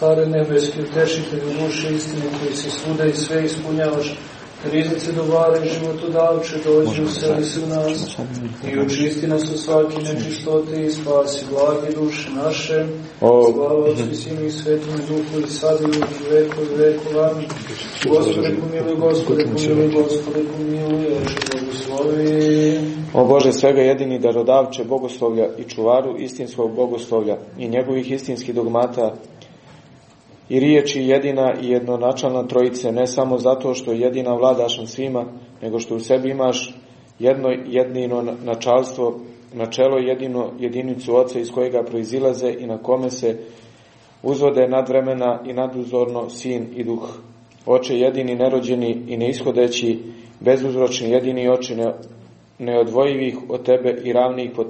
Stare nebeski utešitelju duše istine koji se svuda i sve ispunjavaš, Riznice dovara i životodavče, dođi useli se u nas i očisti nas od svake nečistote i spasi blage duše naše. Slava Otcu i Sinu i Svetom Duhu i sad i u veku i veku amin. Gospode pomiluj, Gospode pomiluj, Gospode pomiluj, Oče blagoslovi. O Bože svega jedini darodavče bogoslovlja i čuvaru istinskog bogoslovlja i njegovih istinskih dogmata i riječi jedina i jednonačalna trojice, ne samo zato što jedina vladaš nad svima, nego što u sebi imaš jedno jedino načalstvo, načelo jedino jedinicu oca iz kojega proizilaze i na kome se uzvode nadvremena i naduzorno sin i duh. Oče jedini nerođeni i neishodeći, bezuzročni jedini oči ne, neodvojivih od tebe i ravnih po, e,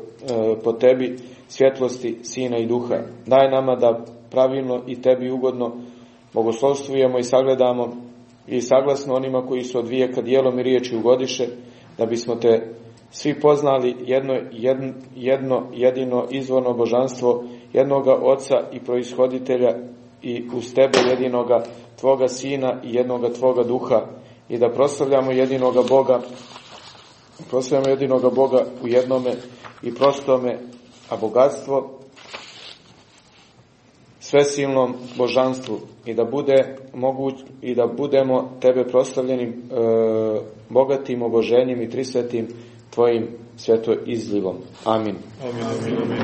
po tebi svjetlosti sina i duha. Daj nama da pravilno i tebi ugodno bogoslovstvujemo i sagledamo i saglasno onima koji su od vijeka dijelom i riječi ugodiše, da bismo te svi poznali jedno, jedno, jedno jedino izvorno božanstvo jednoga oca i proishoditelja i uz tebe jedinoga tvoga sina i jednoga tvoga duha i da proslavljamo jedinoga Boga proslavljamo jedinoga Boga u jednome i prostome a bogatstvo svesilnom božanstvu i da bude moguć i da budemo tebe proslavljenim e, bogatim oboženjem i trisvetim tvojim sveto izlivom. Amin. Amin, amin, amin.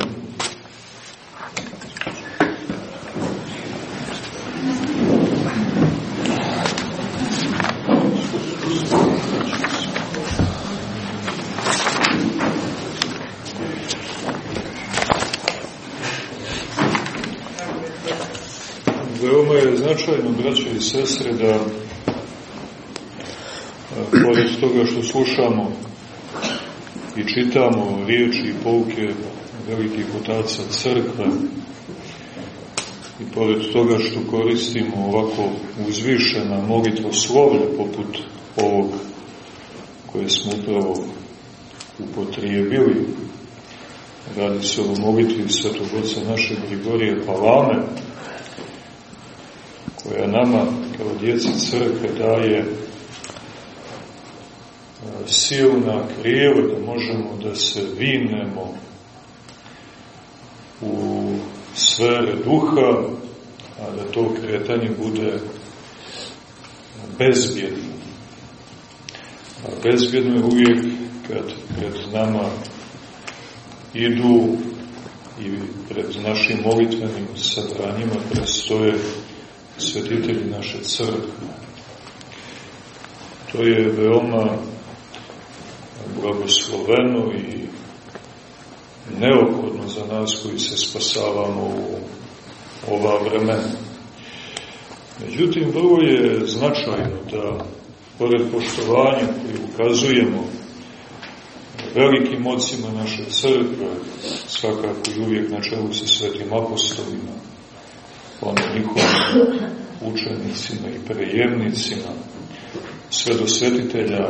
Veoma je značajno, braće i sestre, da e, pored toga što slušamo i čitamo riječi i pouke velikih otaca crkve i pored toga što koristimo ovako uzvišena molitvoslovlje poput ovog koje smo upravo upotrijebili, radi se o molitvi svetog oca našeg Grigorije Palame, koja nama kao djeci crkve daje silna krijeva da možemo da se vinemo u sfere duha, a da to kretanje bude bezbjedno. A bezbjedno je uvijek kad pred nama idu i pred našim molitvenim sabranjima prestoje svetitelji naše crkve. To je veoma blagosloveno i neophodno za nas koji se spasavamo u ova vremena. Međutim, vrlo je značajno da, pored poštovanja koje ukazujemo velikim ocima naše crkve, svakako i uvijek na čelu sa svetim apostolima, ono njihovim učenicima i prejemnicima, sve do svetitelja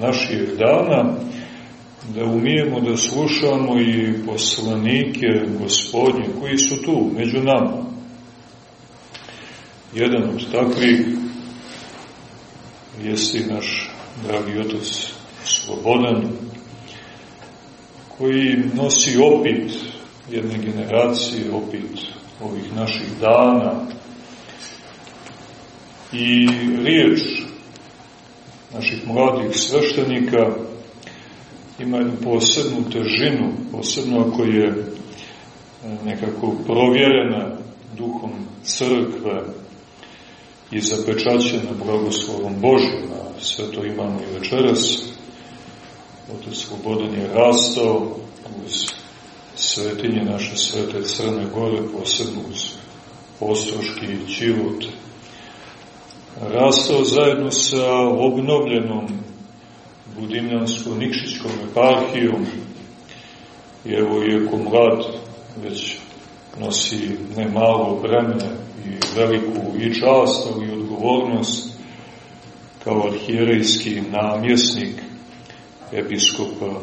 naših dana, da umijemo da slušamo i poslanike gospodnje koji su tu, među nama. Jedan od takvih jeste i naš dragi otac Slobodan, koji nosi opit jedne generacije, opit ovih naših dana i riječ naših mladih sveštenika ima jednu posebnu težinu, posebno ako je e, nekako provjerena duhom crkve i zapečaćena blagoslovom Božjim, a sve to imamo i večeras. Otac Slobodan je rastao uz svetinje naše svete Crne Gore, posebno uz Ostroški Čivot, rastao zajedno sa obnovljenom Budimljansko-Nikšićkom eparhijom. I evo iako mlad već nosi nemalo bremene i veliku i čast, i odgovornost kao arhijerejski namjesnik episkopa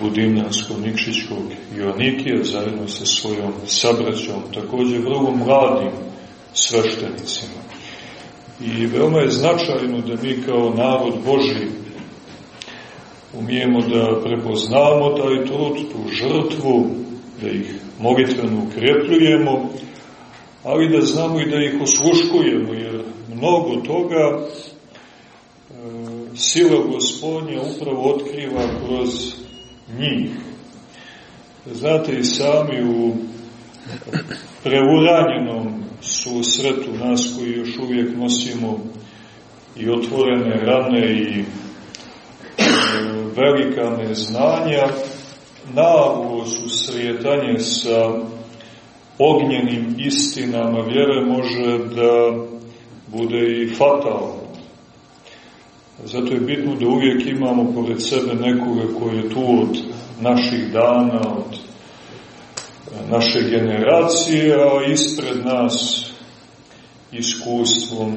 Budimljanskog Nikšićkog Joannikija zajedno sa svojom sabraćom, također vrlo mladim sveštenicima. I veoma je značajno da mi kao narod Boži umijemo da prepoznamo taj trud, tu žrtvu, da ih molitveno ukrepljujemo, ali da znamo i da ih osluškujemo, jer mnogo toga e, sila gospodnja upravo otkriva kroz njih. Znate i sami u preuranjenom susretu nas koji još uvijek nosimo i otvorene rane i e, velika neznanja, naglo susretanje sa ognjenim istinama vjere može da bude i fatalno. Zato je bitno da uvijek imamo pored sebe nekoga koji je tu od naših dana, od naše generacije, a ispred nas iskustvom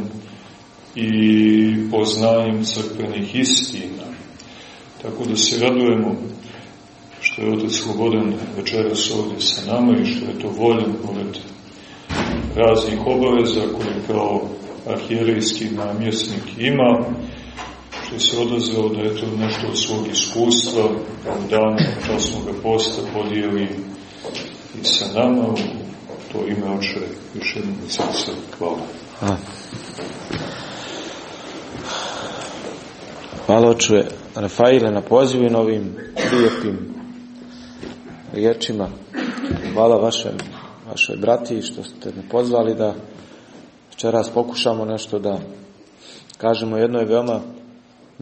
i poznanjem crkvenih istina. Tako da se radujemo što je Otac Slobodan večeras ovdje sa nama i što je to voljen pored raznih obaveza koje kao arhijerijski namjesnik ima, što se odazvao da je to nešto od svog iskustva u danu časnog posta podijeli i sa nama u to ime oče još jednom srca. Hvala. Hvala oče Rafaile na pozivu i novim lijepim riječima. Hvala vašem, vašoj brati što ste me pozvali da večeras pokušamo nešto da kažemo jednoj veoma,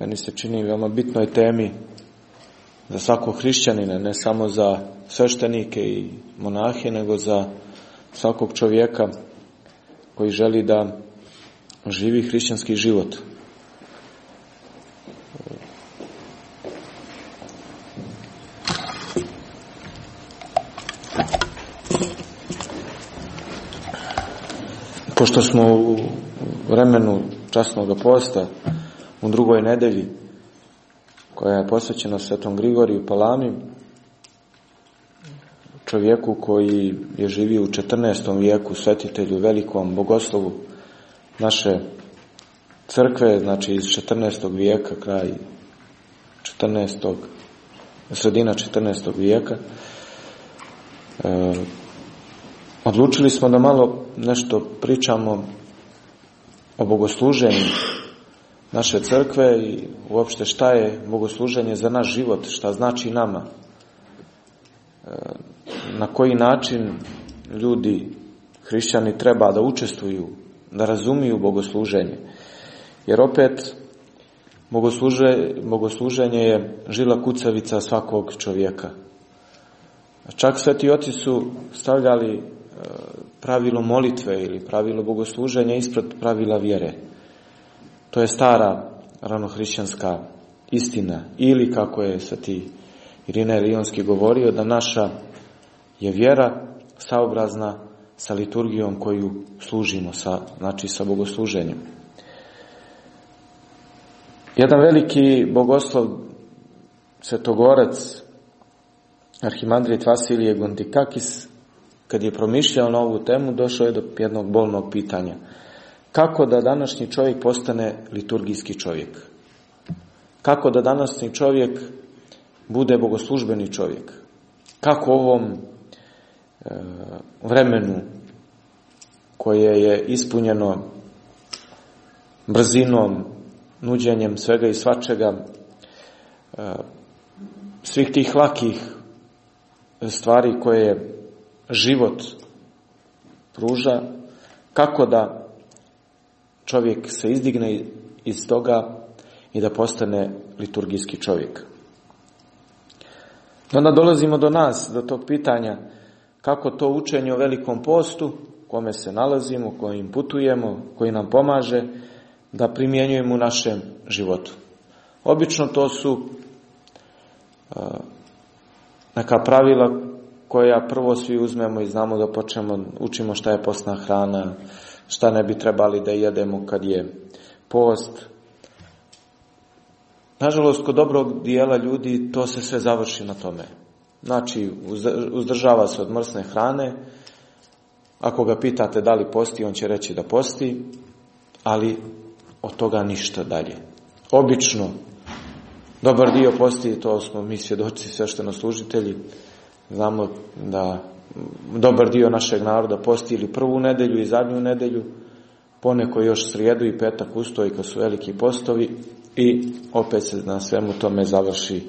meni se čini veoma bitnoj temi za svakog hrišćanina, ne samo za sveštenike i monahe, nego za svakog čovjeka koji želi da živi hrišćanski život. Pošto smo u vremenu časnog posta u drugoj nedelji koja je posvećena Svetom Grigoriju Palami, čovjeku koji je živio u 14. vijeku, svetitelju, velikom bogoslovu naše crkve, znači iz 14. vijeka, kraj 14. sredina 14. vijeka. E, odlučili smo da malo nešto pričamo o bogosluženju naše crkve i uopšte šta je bogosluženje za naš život, šta znači nama. E, na koji način ljudi, hrišćani, treba da učestvuju, da razumiju bogosluženje. Jer opet, bogosluže, bogosluženje je žila kucavica svakog čovjeka. Čak sveti oci su stavljali e, pravilo molitve ili pravilo bogosluženja ispred pravila vjere. To je stara ranohrišćanska istina. Ili kako je sveti Irina Lionski govorio da naša je vjera saobrazna sa liturgijom koju služimo, sa, znači sa bogosluženjem. Jedan veliki bogoslov, svetogorac, arhimandrit Vasilije Gondikakis, kad je promišljao na ovu temu, došao je do jednog bolnog pitanja. Kako da današnji čovjek postane liturgijski čovjek? Kako da današnji čovjek bude bogoslužbeni čovjek? Kako ovom E, vremenu koje je ispunjeno brzinom, nuđenjem svega i svačega, e, svih tih lakih stvari koje život pruža, kako da čovjek se izdigne iz toga i da postane liturgijski čovjek. Onda dolazimo do nas, do tog pitanja, kako to učenje o velikom postu, kome se nalazimo, kojim putujemo, koji nam pomaže, da primjenjujemo u našem životu. Obično to su neka pravila koja prvo svi uzmemo i znamo da počnemo, učimo šta je postna hrana, šta ne bi trebali da jedemo kad je post. Nažalost, kod dobrog dijela ljudi to se sve završi na tome. Znači, uzdržava se od mrsne hrane, ako ga pitate da li posti, on će reći da posti, ali od toga ništa dalje. Obično, dobar dio posti, to smo mi svjedoci služitelji, znamo da dobar dio našeg naroda posti ili prvu nedelju i zadnju nedelju, poneko još srijedu i petak ustoji kad su veliki postovi i opet se na svemu tome završi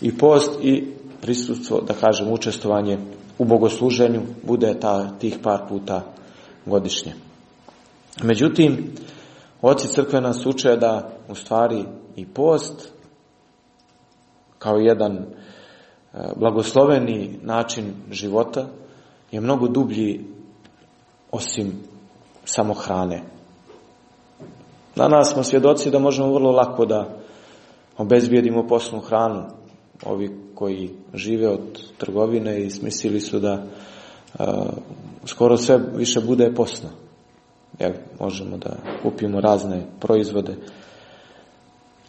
i post i prisutstvo, da kažem, učestvovanje u bogosluženju bude ta, tih par puta godišnje. Međutim, oci crkve nas uče da u stvari i post kao jedan blagosloveni način života je mnogo dublji osim samo hrane. Danas smo svjedoci da možemo vrlo lako da obezbijedimo poslu hranu. Ovi koji žive od trgovine i smislili su da skoro sve više bude posno. Jer možemo da kupimo razne proizvode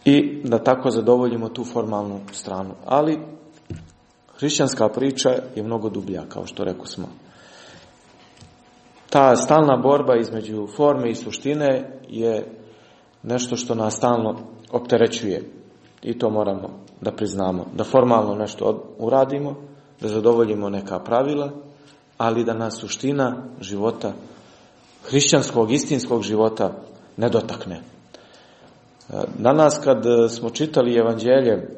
i da tako zadovoljimo tu formalnu stranu. Ali hrišćanska priča je mnogo dublja, kao što rekao smo. Ta stalna borba između forme i suštine je nešto što nas stalno opterećuje i to moramo da priznamo. Da formalno nešto uradimo, da zadovoljimo neka pravila, ali da nas suština života, hrišćanskog, istinskog života ne dotakne. Danas kad smo čitali evanđelje e,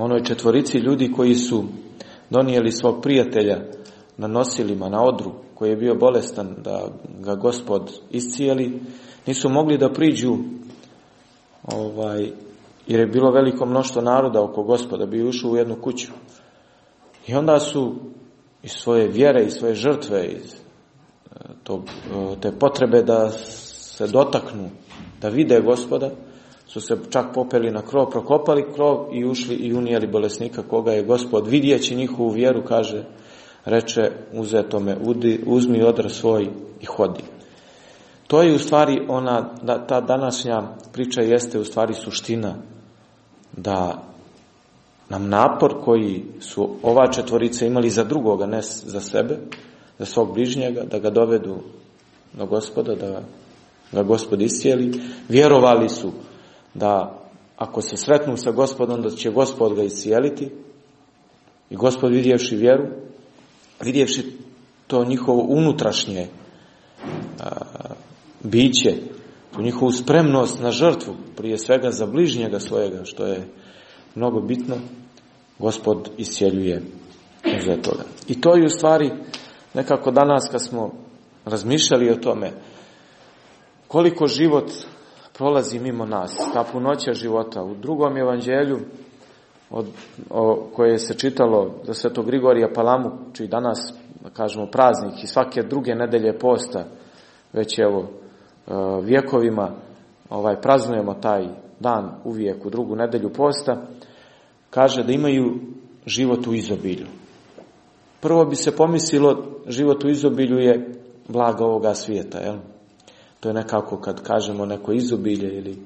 onoj četvorici ljudi koji su donijeli svog prijatelja na nosilima, na odru, koji je bio bolestan da ga gospod iscijeli, nisu mogli da priđu ovaj, jer je bilo veliko mnoštvo naroda oko gospoda, bi ušao u jednu kuću. I onda su iz svoje vjere, i svoje žrtve, iz e, tog, e, te potrebe da se dotaknu, da vide gospoda, su se čak popeli na krov, prokopali krov i ušli i unijeli bolesnika koga je gospod vidjeći njihovu vjeru, kaže, reče uzetome, uzmi odra svoj i hodi. To je u stvari ona, ta današnja priča jeste u stvari suština da nam napor koji su ova četvorica imali za drugoga, ne za sebe, za svog bližnjega, da ga dovedu do gospoda, da ga gospod iscijeli, vjerovali su da ako se sretnu sa gospodom, da će gospod ga iscijeliti i gospod vidjevši vjeru, vidjevši to njihovo unutrašnje biće, tu njihovu spremnost na žrtvu, prije svega za bližnjega svojega, što je mnogo bitno, gospod iscijeljuje iz toga. I to je u stvari nekako danas kad smo razmišljali o tome koliko život prolazi mimo nas, ta punoća života. U drugom evanđelju od, o, koje se čitalo za svetog Grigorija Palamu, čiji danas, da kažemo, praznik i svake druge nedelje posta, već evo E, vjekovima ovaj praznujemo taj dan uvijek u drugu nedelju posta, kaže da imaju život u izobilju. Prvo bi se pomislilo život u izobilju je blaga ovoga svijeta, jel? To je nekako kad kažemo neko izobilje ili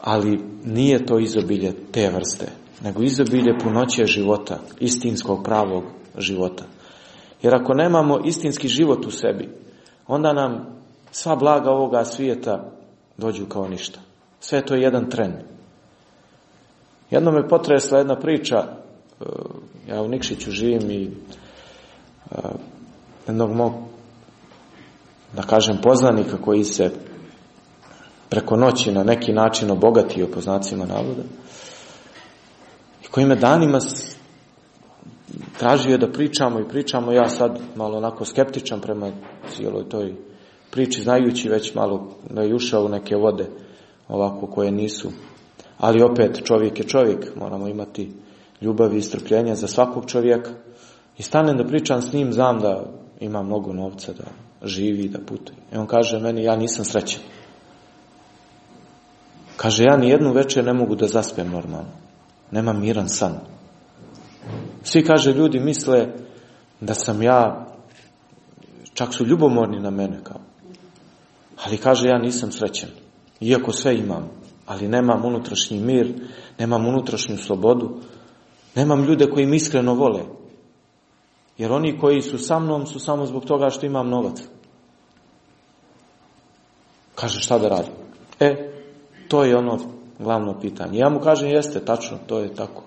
ali nije to izobilje te vrste, nego izobilje punoće života, istinskog pravog života. Jer ako nemamo istinski život u sebi, onda nam sva blaga ovoga svijeta dođu kao ništa. Sve to je jedan tren. Jedno me potresla jedna priča, e, ja u Nikšiću živim i e, jednog mog, da kažem, poznanika koji se preko noći na neki način obogatio po znacima navoda i koji me danima tražio da pričamo i pričamo, ja sad malo onako skeptičan prema cijeloj toj priči znajući već malo da je ušao u neke vode ovako koje nisu. Ali opet čovjek je čovjek, moramo imati ljubav i strpljenja za svakog čovjeka. I stanem da pričam s njim, znam da ima mnogo novca, da živi, da putuje. I on kaže meni, ja nisam srećan. Kaže, ja ni jednu večer ne mogu da zaspem normalno. Nemam miran san. Svi, kaže, ljudi misle da sam ja, čak su ljubomorni na mene kao. Ali kaže ja nisam srećan. Iako sve imam. ali nemam unutrašnji mir, nemam unutrašnju slobodu, nemam ljude koji mi iskreno vole. Jer oni koji su sa mnom su samo zbog toga što imam novac. Kaže šta da radim? E, to je ono glavno pitanje. Ja mu kažem jeste, tačno, to je tako.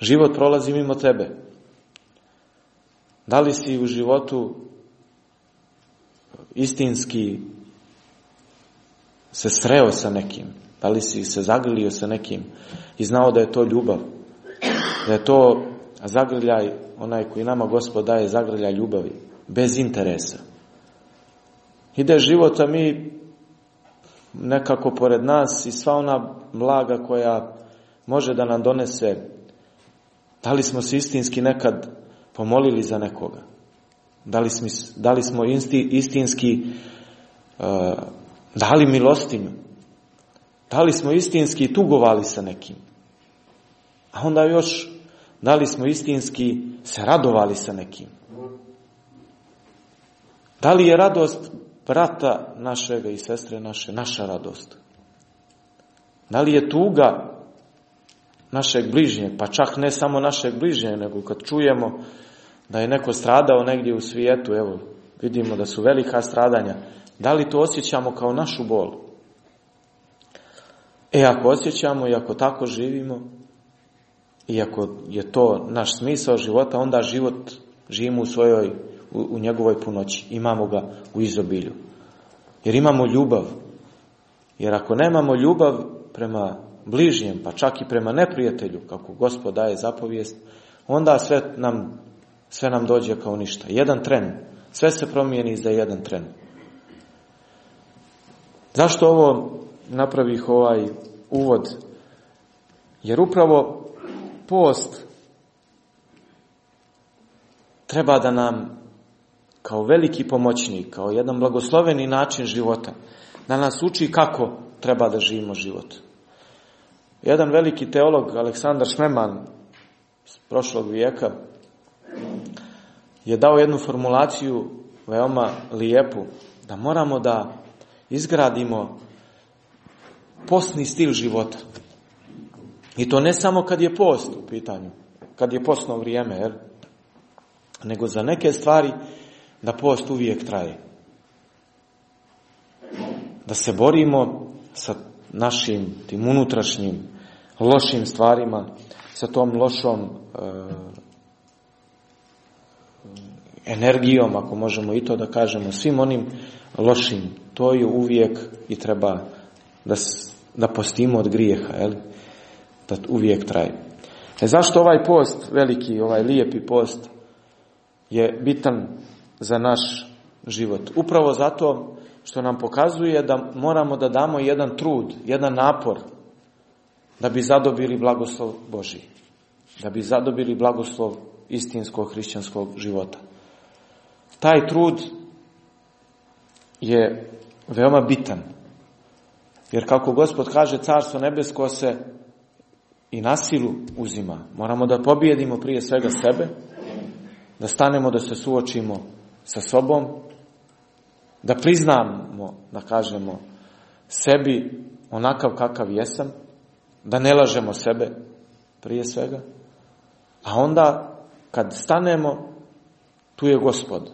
Život prolazi mimo tebe. Da li si u životu istinski se sreo sa nekim? Da li si se zagrlio sa nekim i znao da je to ljubav? Da je to zagrljaj, onaj koji nama gospod daje zagrljaj ljubavi, bez interesa. Ide život, a mi nekako pored nas i sva ona blaga koja može da nam donese, da li smo se istinski nekad pomolili za nekoga? Da li smo, da li smo istinski uh, dali milostinju? Da li smo istinski tugovali sa nekim? A onda još, da li smo istinski se radovali sa nekim? Da li je radost brata našega i sestre naše naša radost? Da li je tuga našeg bližnjeg, pa čak ne samo našeg bližnjeg, nego kad čujemo da je neko stradao negdje u svijetu, evo, vidimo da su velika stradanja, da li to osjećamo kao našu bol? E, ako osjećamo i ako tako živimo, i ako je to naš smisao života, onda život živimo u svojoj, u, u njegovoj punoći. Imamo ga u izobilju. Jer imamo ljubav. Jer ako nemamo ljubav prema bližnjem, pa čak i prema neprijatelju, kako gospod daje zapovijest, onda sve nam, sve nam dođe kao ništa. Jedan tren. Sve se promijeni za jedan tren. Zašto ovo napravih ovaj uvod? Jer upravo post treba da nam kao veliki pomoćnik, kao jedan blagosloveni način života, da nas uči kako treba da živimo život. Jedan veliki teolog, Aleksandar Šmeman, s prošlog vijeka, je dao jednu formulaciju veoma lijepu, da moramo da izgradimo postni stil života. I to ne samo kad je post u pitanju, kad je postno vrijeme, jer, nego za neke stvari da post uvijek traje. Da se borimo sa našim tim unutrašnjim lošim stvarima, sa tom lošom e, energijom, ako možemo i to da kažemo, svim onim lošim, to je uvijek i treba da, da postimo od grijeha, jel? Da uvijek traje. E zašto ovaj post, veliki, ovaj lijepi post, je bitan za naš život? Upravo zato što nam pokazuje da moramo da damo jedan trud, jedan napor, da bi zadobili blagoslov Boži. Da bi zadobili blagoslov istinskog hrišćanskog života. Taj trud je veoma bitan. Jer kako gospod kaže, carstvo nebesko se i na silu uzima. Moramo da pobijedimo prije svega sebe, da stanemo da se suočimo sa sobom, da priznamo, da kažemo, sebi onakav kakav jesam, da ne lažemo sebe prije svega, a onda kad stanemo, tu je gospod.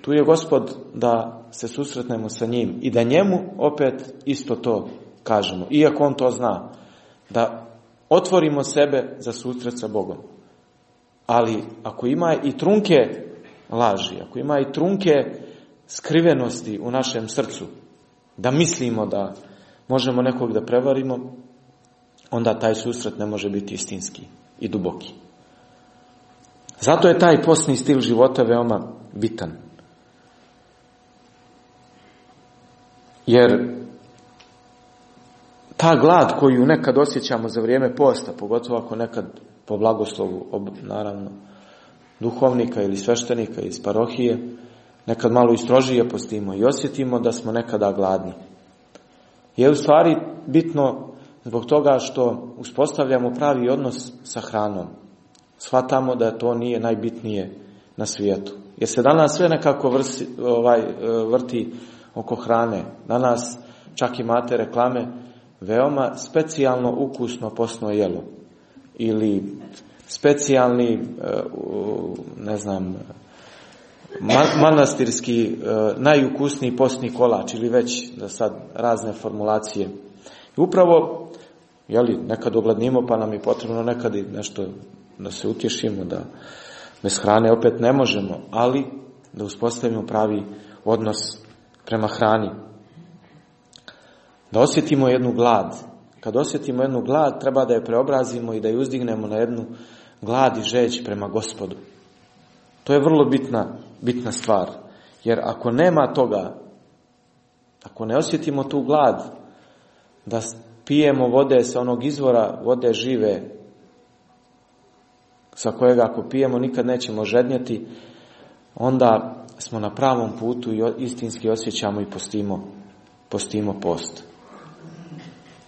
Tu je gospod da se susretnemo sa njim i da njemu opet isto to kažemo, iako on to zna, da otvorimo sebe za susret sa Bogom. Ali ako ima i trunke laži, ako ima i trunke skrivenosti u našem srcu, da mislimo da možemo nekog da prevarimo, onda taj susret ne može biti istinski i duboki. Zato je taj posni stil života veoma bitan. Jer ta glad koju nekad osjećamo za vrijeme posta, pogotovo ako nekad po blagoslovu, naravno, duhovnika ili sveštenika iz parohije, nekad malo istrožije postimo i osjetimo da smo nekada gladni. Je u stvari bitno zbog toga što uspostavljamo pravi odnos sa hranom. Shvatamo da to nije najbitnije na svijetu. Jer se danas sve nekako vrsi, ovaj, vrti oko hrane. Danas čak imate reklame, veoma specijalno ukusno posno jelo. Ili specijalni, e, ne znam, manastirski e, najukusniji postni kolač ili već da sad razne formulacije. I upravo, jeli, nekad ogladnimo pa nam je potrebno nekad i nešto da se utješimo, da bez hrane opet ne možemo, ali da uspostavimo pravi odnos prema hrani. Da osjetimo jednu glad. Kad osjetimo jednu glad, treba da je preobrazimo i da je uzdignemo na jednu glad i žeć prema gospodu. To je vrlo bitna, bitna stvar. Jer ako nema toga, ako ne osjetimo tu glad, da pijemo vode sa onog izvora, vode žive, sa kojega ako pijemo nikad nećemo žednjeti, onda smo na pravom putu i istinski osjećamo i postimo, postimo post.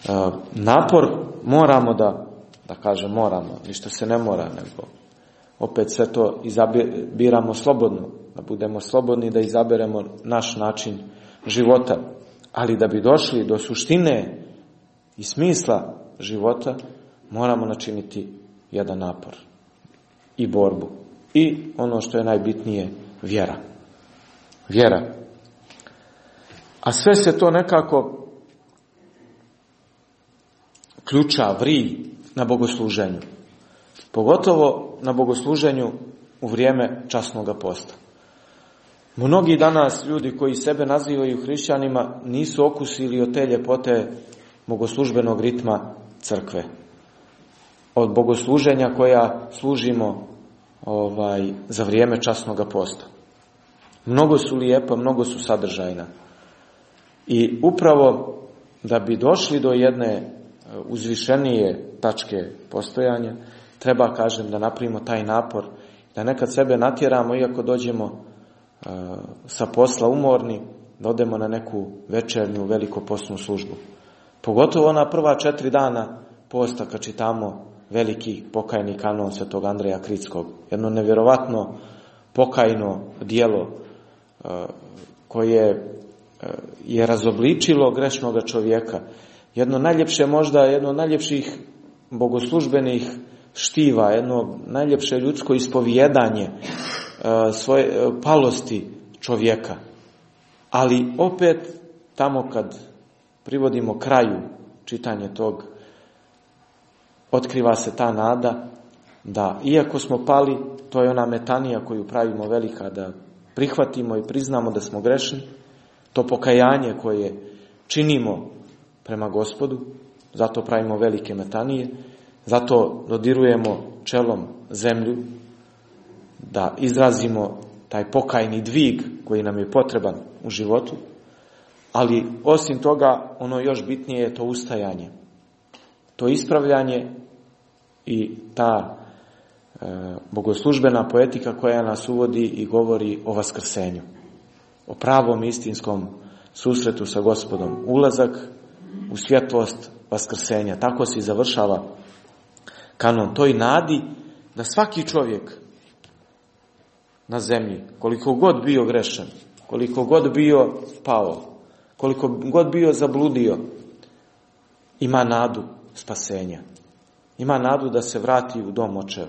E, napor moramo da, da kažem moramo, ništa se ne mora, nego opet sve to izabiramo slobodno, da budemo slobodni da izaberemo naš način života. Ali da bi došli do suštine i smisla života, moramo načiniti jedan napor i borbu. I ono što je najbitnije, vjera. Vjera. A sve se to nekako ključa, vri na bogosluženju. Pogotovo na bogosluženju u vrijeme časnog posta. Mnogi danas ljudi koji sebe nazivaju hrišćanima nisu okusili od te ljepote bogoslužbenog ritma crkve. Od bogosluženja koja služimo ovaj, za vrijeme časnog posta. Mnogo su lijepa, mnogo su sadržajna. I upravo da bi došli do jedne uzvišenije tačke postojanja, treba, kažem, da napravimo taj napor, da nekad sebe natjeramo, iako dođemo e, sa posla umorni, da odemo na neku večernju veliko postnu službu. Pogotovo ona prva četiri dana posta kad čitamo veliki pokajni kanon svetog Andreja Kritskog. Jedno nevjerovatno pokajno dijelo e, koje e, je razobličilo grešnog čovjeka. Jedno najljepše možda, jedno od najljepših bogoslužbenih štiva, jedno najljepše ljudsko ispovjedanje e, svoje palosti čovjeka. Ali opet tamo kad privodimo kraju čitanje tog otkriva se ta nada da iako smo pali, to je ona metanija koju pravimo velika, da prihvatimo i priznamo da smo grešni, to pokajanje koje činimo prema gospodu, zato pravimo velike metanije, zato dodirujemo čelom zemlju, da izrazimo taj pokajni dvig koji nam je potreban u životu, ali osim toga ono još bitnije je to ustajanje. To ispravljanje i ta e, bogoslužbena poetika koja nas uvodi i govori o vaskrsenju. O pravom istinskom susretu sa gospodom. Ulazak u svjetlost vaskrsenja. Tako se i završava kanon toj nadi da svaki čovjek na zemlji, koliko god bio grešan, koliko god bio pao, koliko god bio zabludio, ima nadu spasenja. Ima nadu da se vrati u dom očev.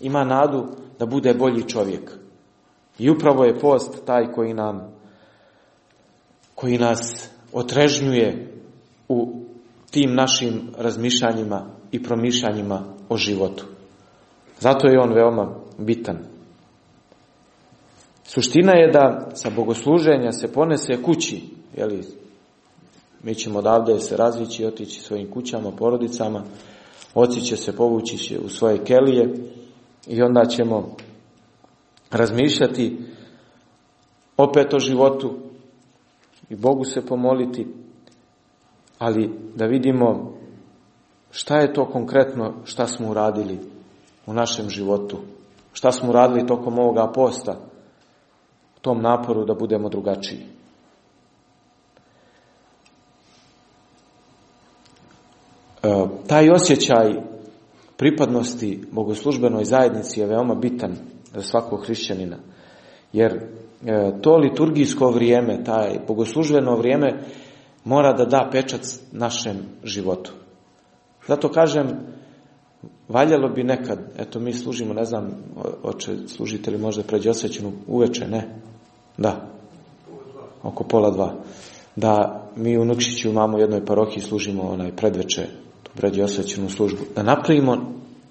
Ima nadu da bude bolji čovjek. I upravo je post taj koji nam koji nas otrežnjuje u tim našim razmišljanjima i promišljanjima o životu. Zato je on veoma bitan. Suština je da sa bogosluženja se ponese kući, jeli, mi ćemo odavde se razvići otići svojim kućama, porodicama, Oci će se povući u svoje kelije i onda ćemo razmišljati opet o životu i Bogu se pomoliti, ali da vidimo šta je to konkretno šta smo uradili u našem životu, šta smo uradili tokom ovoga posta, u tom naporu da budemo drugačiji. E, taj osjećaj pripadnosti bogoslužbenoj zajednici je veoma bitan za svakog hrišćanina. Jer e, to liturgijsko vrijeme, taj bogoslužbeno vrijeme mora da da pečat našem životu. Zato kažem, valjalo bi nekad, eto mi služimo, ne znam, oče, služite li možda pređe osvećenu uveče, ne? Da. Oko pola dva. Da mi u Nukšiću imamo u jednoj parohiji služimo onaj predveče, pređe osvećenu službu. Da napravimo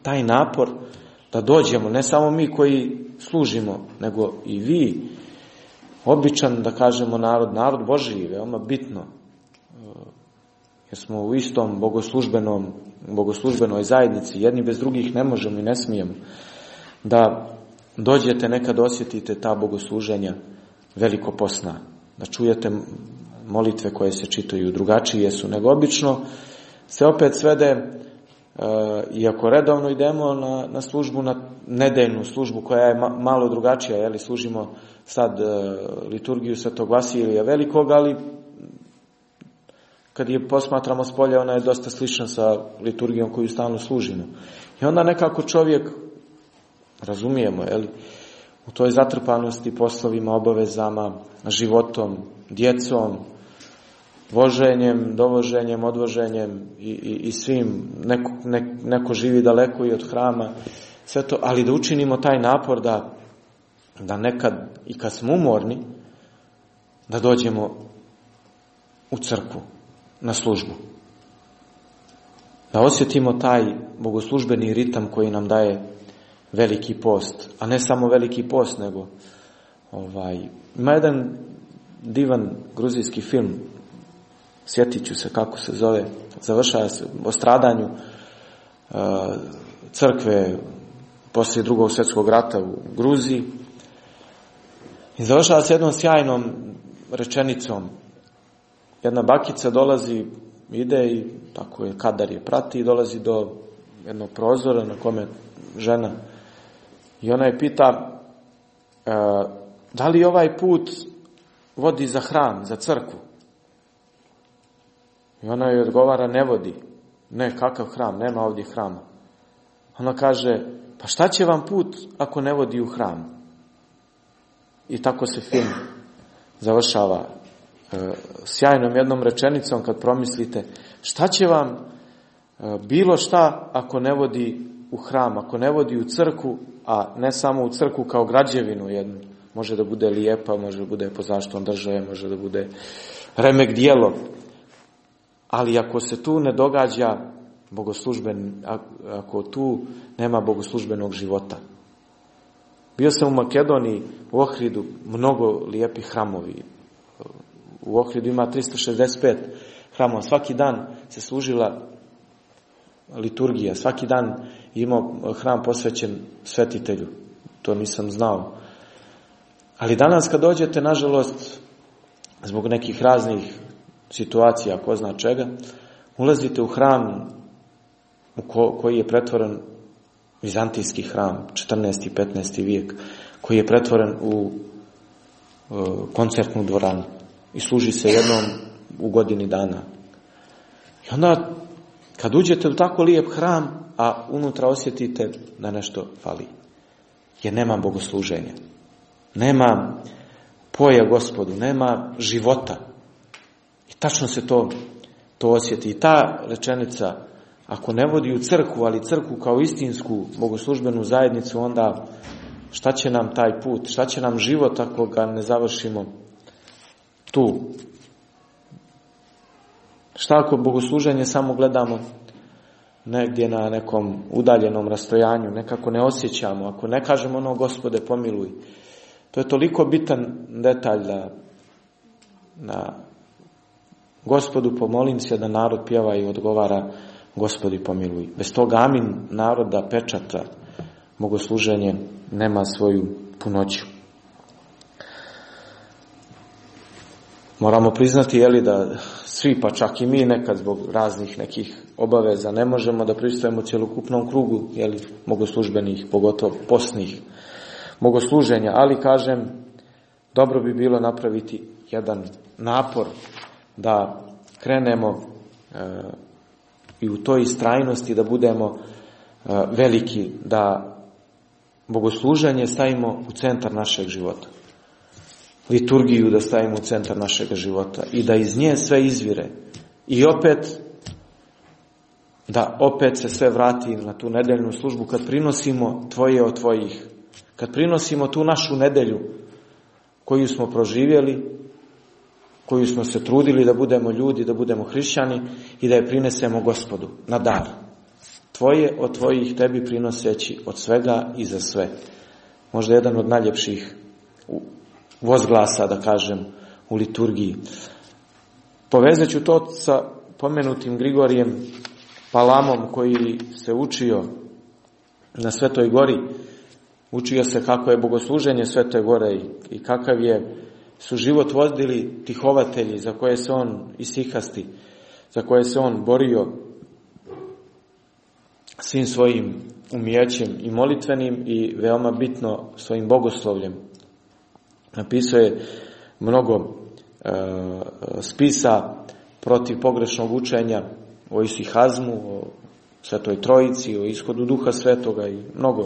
taj napor da dođemo, ne samo mi koji služimo, nego i vi, običan, da kažemo, narod, narod Božiji, veoma bitno, jer smo u istom bogoslužbenom, bogoslužbenoj zajednici, jedni bez drugih ne možemo i ne smijemo, da dođete nekad osjetite ta bogosluženja veliko posna, da čujete molitve koje se čitaju drugačije su nego obično, se opet svede E, iako redovno idemo na, na službu, na nedeljnu službu koja je malo drugačija, jeli služimo sad e, liturgiju Svetog Vasilija Velikog, ali kad je posmatramo s ona je dosta slična sa liturgijom koju stalno služimo. I onda nekako čovjek, razumijemo, jeli, u toj zatrpanosti poslovima, obavezama, životom, djecom, voženjem, dovoženjem, odvoženjem i, i, i svim, neko, ne, neko živi daleko i od hrama, sve to, ali da učinimo taj napor da, da nekad i kad smo umorni, da dođemo u crkvu, na službu. Da osjetimo taj bogoslužbeni ritam koji nam daje veliki post, a ne samo veliki post, nego ovaj, ima jedan divan gruzijski film sjetit ću se kako se zove, završava se o stradanju e, crkve poslije drugog svjetskog rata u Gruziji i završava se jednom sjajnom rečenicom. Jedna bakica dolazi, ide i tako je kadar je prati i dolazi do jednog prozora na kome žena i ona je pita e, da li ovaj put vodi za hram, za crkvu? I ona joj odgovara, ne vodi. Ne, kakav hram, nema ovdje hrama. Ona kaže, pa šta će vam put ako ne vodi u hram? I tako se film završava sjajnom jednom rečenicom kad promislite šta će vam e, bilo šta ako ne vodi u hram, ako ne vodi u crku, a ne samo u crku kao građevinu jednu. Može da bude lijepa, može da bude po zaštom države, može da bude remek dijelo, ali ako se tu ne događa bogoslužben, ako tu nema bogoslužbenog života. Bio sam u Makedoniji, u Ohridu, mnogo lijepih hramovi. U Ohridu ima 365 hramova. Svaki dan se služila liturgija. Svaki dan imao hram posvećen svetitelju. To nisam znao. Ali danas kad dođete, nažalost, zbog nekih raznih situacija, ko zna čega, ulazite u hram koji je pretvoren vizantijski hram, 14. i 15. vijek, koji je pretvoren u e, koncertnu dvoranu i služi se jednom u godini dana. I onda, kad uđete u tako lijep hram, a unutra osjetite da nešto fali, jer nema bogosluženja, nema poja gospodu, nema života, Tačno se to, to osjeti. I ta rečenica, ako ne vodi u crkvu, ali crkvu kao istinsku bogoslužbenu zajednicu, onda šta će nam taj put, šta će nam život ako ga ne završimo tu? Šta ako bogosluženje samo gledamo negdje na nekom udaljenom rastojanju, nekako ne osjećamo, ako ne kažemo ono gospode pomiluj. To je toliko bitan detalj da na Gospodu pomolim se da narod pjeva i odgovara Gospodi pomiluj. Bez toga amin naroda pečata bogosluženje nema svoju punoću. Moramo priznati jeli, da svi, pa čak i mi nekad zbog raznih nekih obaveza ne možemo da pristojemo cjelokupnom krugu jeli, bogoslužbenih, pogotovo posnih bogosluženja, ali kažem, dobro bi bilo napraviti jedan napor da krenemo e, i u toj istrajnosti da budemo e, veliki, da bogosluženje stavimo u centar našeg života. Liturgiju da stavimo u centar našeg života i da iz nje sve izvire. I opet, da opet se sve vrati na tu nedeljnu službu kad prinosimo tvoje od tvojih. Kad prinosimo tu našu nedelju koju smo proživjeli, koju smo se trudili da budemo ljudi, da budemo hrišćani i da je prinesemo gospodu na dar. Tvoje od tvojih tebi prinoseći od svega i za sve. Možda jedan od najljepših vozglasa, da kažem, u liturgiji. Povezat ću to sa pomenutim Grigorijem Palamom koji se učio na Svetoj gori. Učio se kako je bogosluženje Svetoj gore i kakav je su život vodili tihovatelji za koje se on isihasti, za koje se on borio svim svojim umijećem i molitvenim i veoma bitno svojim bogoslovljem. Napisao je mnogo e, spisa protiv pogrešnog učenja o isihazmu, o Svetoj Trojici, o ishodu Duha Svetoga i mnogo.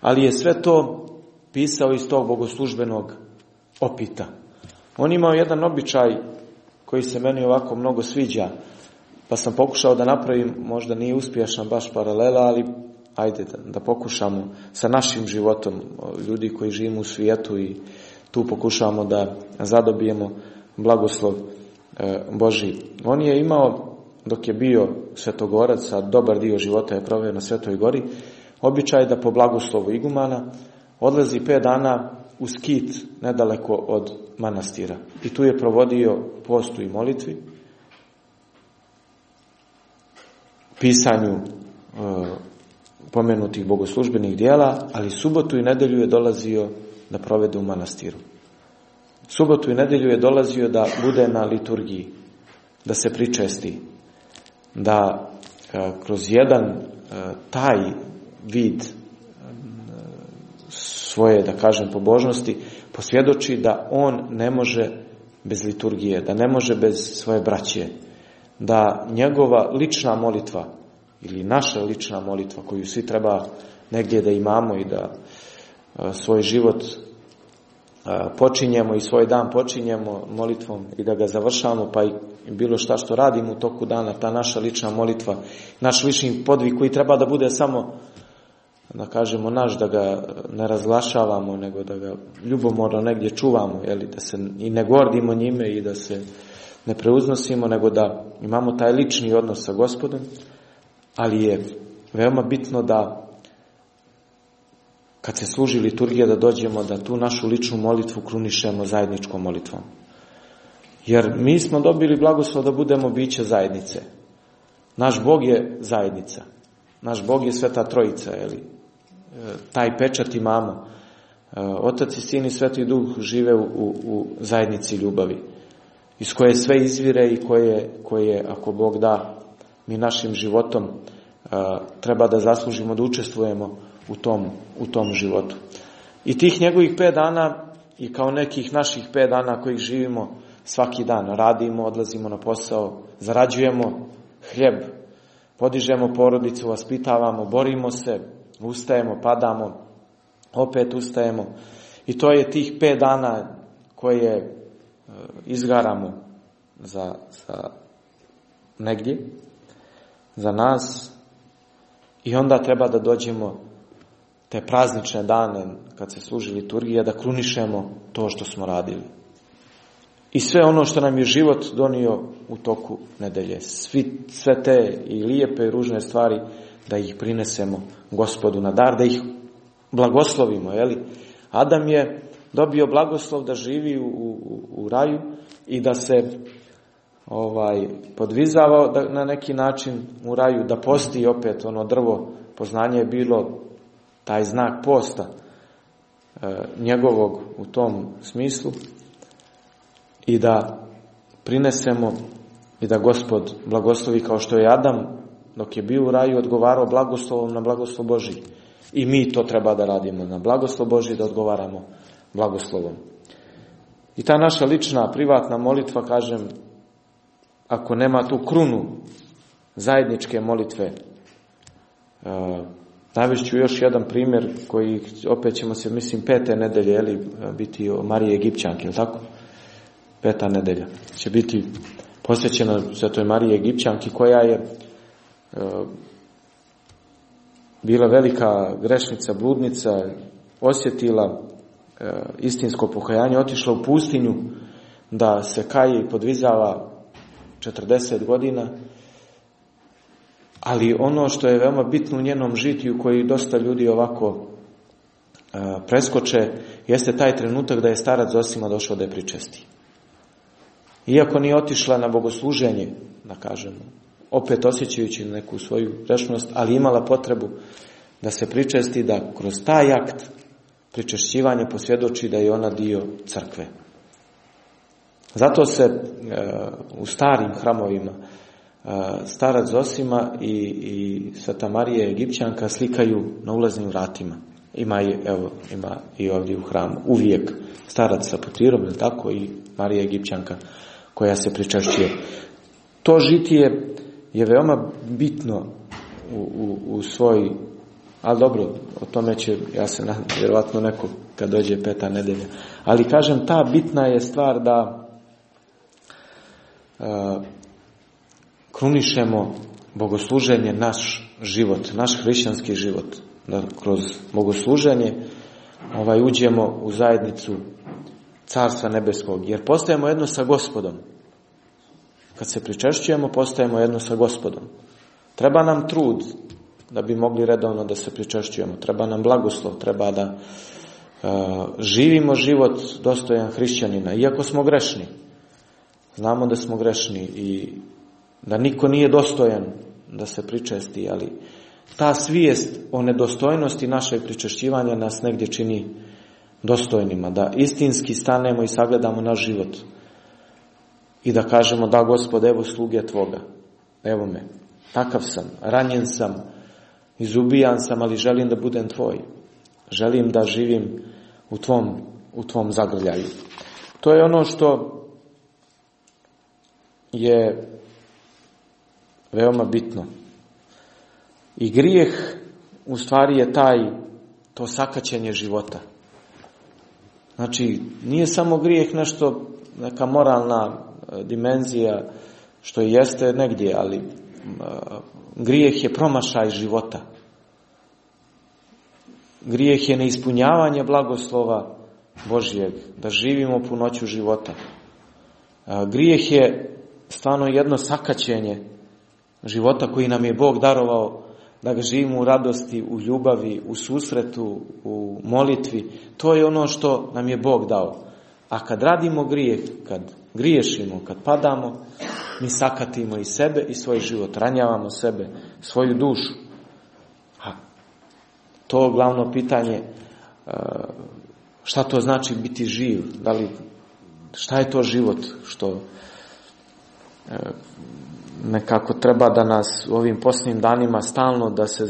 Ali je sve to pisao iz tog bogoslužbenog opita. On imao jedan običaj koji se meni ovako mnogo sviđa, pa sam pokušao da napravim, možda nije uspješna baš paralela, ali ajde da, da pokušamo sa našim životom, ljudi koji živimo u svijetu i tu pokušavamo da zadobijemo blagoslov e, Boži. On je imao, dok je bio svetogorac, a dobar dio života je proveo na Svetoj gori, običaj da po blagoslovu igumana odlazi pet dana u skit nedaleko od manastira. I tu je provodio postu i molitvi, pisanju e, pomenutih bogoslužbenih dijela, ali subotu i nedelju je dolazio da provede u manastiru. Subotu i nedelju je dolazio da bude na liturgiji, da se pričesti, da e, kroz jedan e, taj vid svoje, da kažem, pobožnosti, posvjedoči da on ne može bez liturgije, da ne može bez svoje braće, da njegova lična molitva ili naša lična molitva koju svi treba negdje da imamo i da svoj život počinjemo i svoj dan počinjemo molitvom i da ga završavamo pa i bilo šta što radimo u toku dana, ta naša lična molitva, naš lični podvig koji treba da bude samo da kažemo naš, da ga ne razglašavamo, nego da ga ljubomorno negdje čuvamo, jeli, da se i ne gordimo njime i da se ne preuznosimo, nego da imamo taj lični odnos sa gospodom, ali je veoma bitno da kad se služi liturgija da dođemo da tu našu ličnu molitvu krunišemo zajedničkom molitvom. Jer mi smo dobili blagoslov da budemo biće zajednice. Naš Bog je zajednica. Naš Bog je sveta trojica, jeli? taj pečat imamo. E, Otac i Sin i Sveti Duh žive u, u, u zajednici ljubavi, iz koje sve izvire i koje, koje, ako Bog da, mi našim životom e, treba da zaslužimo, da učestvujemo u tom, u tom životu. I tih njegovih pet dana i kao nekih naših pet dana kojih živimo svaki dan, radimo, odlazimo na posao, zarađujemo hljeb, podižemo porodicu, vaspitavamo, borimo se, Ustajemo, padamo, opet ustajemo. I to je tih pet dana koje e, izgaramo za, za negdje, za nas. I onda treba da dođemo te praznične dane kad se služi liturgija da krunišemo to što smo radili. I sve ono što nam je život donio u toku nedelje. Svi, sve te i lijepe i ružne stvari da ih prinesemo gospodu na dar, da ih blagoslovimo. Jeli? Adam je dobio blagoslov da živi u, u, u raju i da se ovaj podvizavao da, na neki način u raju, da posti opet ono drvo, poznanje je bilo taj znak posta e, njegovog u tom smislu i da prinesemo i da gospod blagoslovi kao što je Adam dok je bio u raju odgovarao blagoslovom na blagoslov Boži. I mi to treba da radimo na blagoslov Boži da odgovaramo blagoslovom. I ta naša lična, privatna molitva, kažem, ako nema tu krunu zajedničke molitve, e, Navešću još jedan primjer koji opet ćemo se, mislim, pete nedelje jeli, biti o Marije Egipćanke, je tako? Peta nedelja će biti posvećena Svetoj Marije Egipćanki koja je e, bila velika grešnica, bludnica, osjetila e, istinsko pokajanje, otišla u pustinju da se kaje i podvizava 40 godina, ali ono što je veoma bitno u njenom žitiju koji dosta ljudi ovako e, preskoče, jeste taj trenutak da je starac Zosima došao da je pričesti. Iako nije otišla na bogosluženje, da kažemo, opet osjećajući neku svoju grešnost, ali imala potrebu da se pričesti, da kroz taj akt pričešćivanja posvjedoči da je ona dio crkve. Zato se e, u starim hramovima starac Zosima i, i Sveta Marija Egipćanka slikaju na ulaznim vratima. Ima i, evo, ima i ovdje u hramu. Uvijek starac sa potirom, tako, i Marija Egipćanka koja se pričašćuje. To žitije je veoma bitno u, u, u svoj, ali dobro, o tome će, ja se nadam, vjerovatno neko kad dođe peta nedelja. Ali kažem, ta bitna je stvar da a, krunišemo bogosluženje naš život, naš hrišćanski život. Da kroz bogosluženje ovaj, uđemo u zajednicu Carstva nebeskog. Jer postajemo jedno sa gospodom. Kad se pričešćujemo, postajemo jedno sa gospodom. Treba nam trud da bi mogli redovno da se pričešćujemo. Treba nam blagoslov, treba da uh, živimo život dostojan hrišćanina, iako smo grešni. Znamo da smo grešni i da niko nije dostojan da se pričesti, ali ta svijest o nedostojnosti našeg pričešćivanja nas negdje čini dostojnima, da istinski stanemo i sagledamo naš život i da kažemo da gospod evo sluge tvoga, evo me, takav sam, ranjen sam, izubijan sam, ali želim da budem tvoj, želim da živim u tvom, u tvom zagrljaju. To je ono što je veoma bitno. I grijeh u stvari je taj to sakaćenje života. Znači, nije samo grijeh nešto, neka moralna e, dimenzija, što jeste negdje, ali e, grijeh je promašaj života. Grijeh je neispunjavanje blagoslova Božijeg, da živimo punoću života. E, grijeh je stvarno jedno sakaćenje života koji nam je Bog darovao da ga živimo u radosti, u ljubavi, u susretu, u molitvi. To je ono što nam je Bog dao. A kad radimo grijeh, kad griješimo, kad padamo, mi sakatimo i sebe i svoj život, ranjavamo sebe, svoju dušu. A to glavno pitanje e, šta to znači biti živ, da li, šta je to život što e, nekako treba da nas u ovim posljednjim danima stalno da se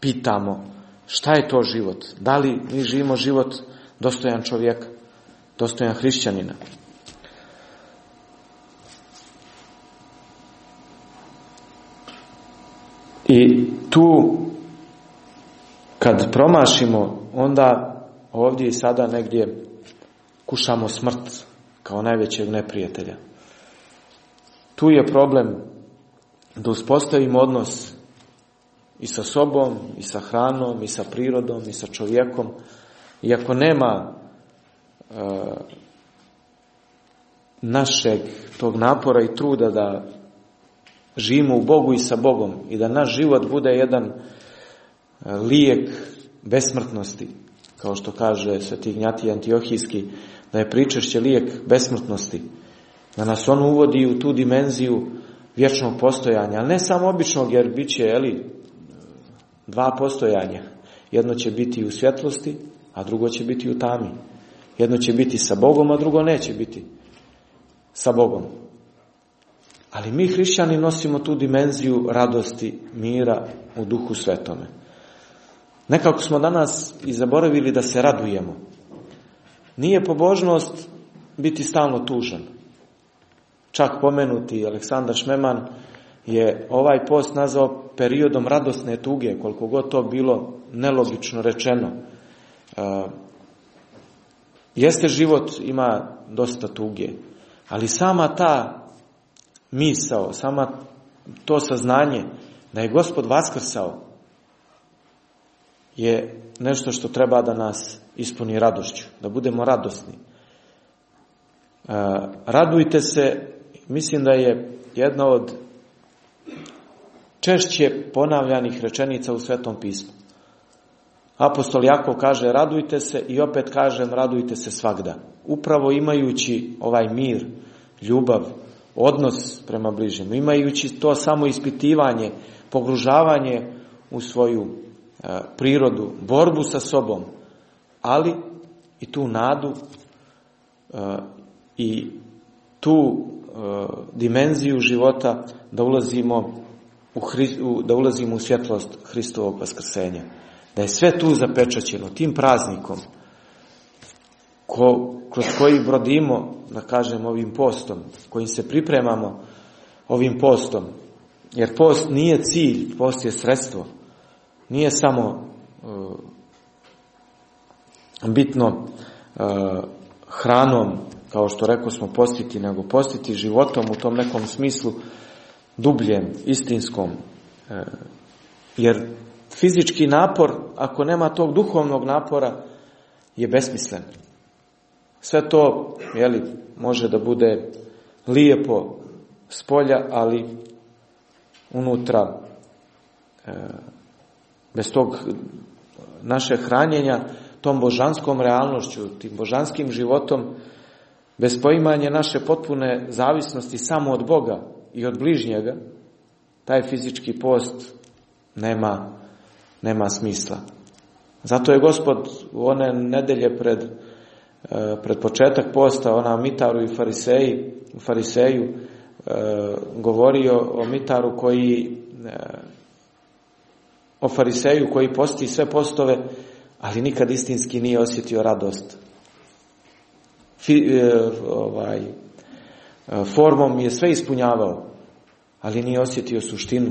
pitamo šta je to život? Da li mi živimo život dostojan čovjeka, dostojan hrišćanina? I tu kad promašimo, onda ovdje i sada negdje kušamo smrt kao najvećeg neprijatelja. Tu je problem da uspostavimo odnos i sa sobom, i sa hranom, i sa prirodom, i sa čovjekom. I ako nema e, našeg tog napora i truda da živimo u Bogu i sa Bogom i da naš život bude jedan e, lijek besmrtnosti, kao što kaže Sveti Gnjati Antiohijski, da je pričešće lijek besmrtnosti, da nas on uvodi u tu dimenziju vječnog postojanja, ali ne samo običnog, jer bit će, eli, dva postojanja. Jedno će biti u svjetlosti, a drugo će biti u tami. Jedno će biti sa Bogom, a drugo neće biti sa Bogom. Ali mi hrišćani nosimo tu dimenziju radosti, mira u duhu svetome. Nekako smo danas i zaboravili da se radujemo. Nije pobožnost biti stalno tužan čak pomenuti Aleksandar Šmeman je ovaj post nazvao periodom radosne tuge, koliko god to bilo nelogično rečeno. E, jeste život ima dosta tuge, ali sama ta misao, sama to saznanje da je gospod vaskrsao je nešto što treba da nas ispuni radošću, da budemo radosni. E, radujte se, mislim da je jedna od češće ponavljanih rečenica u Svetom pismu. Apostol Jakov kaže radujte se i opet kažem radujte se svagda. Upravo imajući ovaj mir, ljubav, odnos prema bližnjemu, imajući to samo ispitivanje, pogružavanje u svoju e, prirodu, borbu sa sobom, ali i tu nadu e, i tu dimenziju života da ulazimo u, da ulazimo u svjetlost Hristovog vaskrsenja. Da je sve tu zapečaćeno, tim praznikom, ko, kroz koji brodimo, da kažem, ovim postom, kojim se pripremamo ovim postom. Jer post nije cilj, post je sredstvo. Nije samo uh, bitno uh, hranom, kao što rekao smo, postiti, nego postiti životom u tom nekom smislu dubljem, istinskom. E, jer fizički napor, ako nema tog duhovnog napora, je besmislen. Sve to, jeli, može da bude lijepo s polja, ali unutra e, bez tog naše hranjenja tom božanskom realnošću, tim božanskim životom, bez poimanja naše potpune zavisnosti samo od Boga, i od bližnjega, taj fizički post nema, nema smisla. Zato je gospod u one nedelje pred, e, pred početak posta, ona mitaru i fariseji, fariseju, e, govorio o mitaru koji e, o fariseju koji posti sve postove, ali nikad istinski nije osjetio radost. Fi, ovaj, formom je sve ispunjavao, ali nije osjetio suštinu.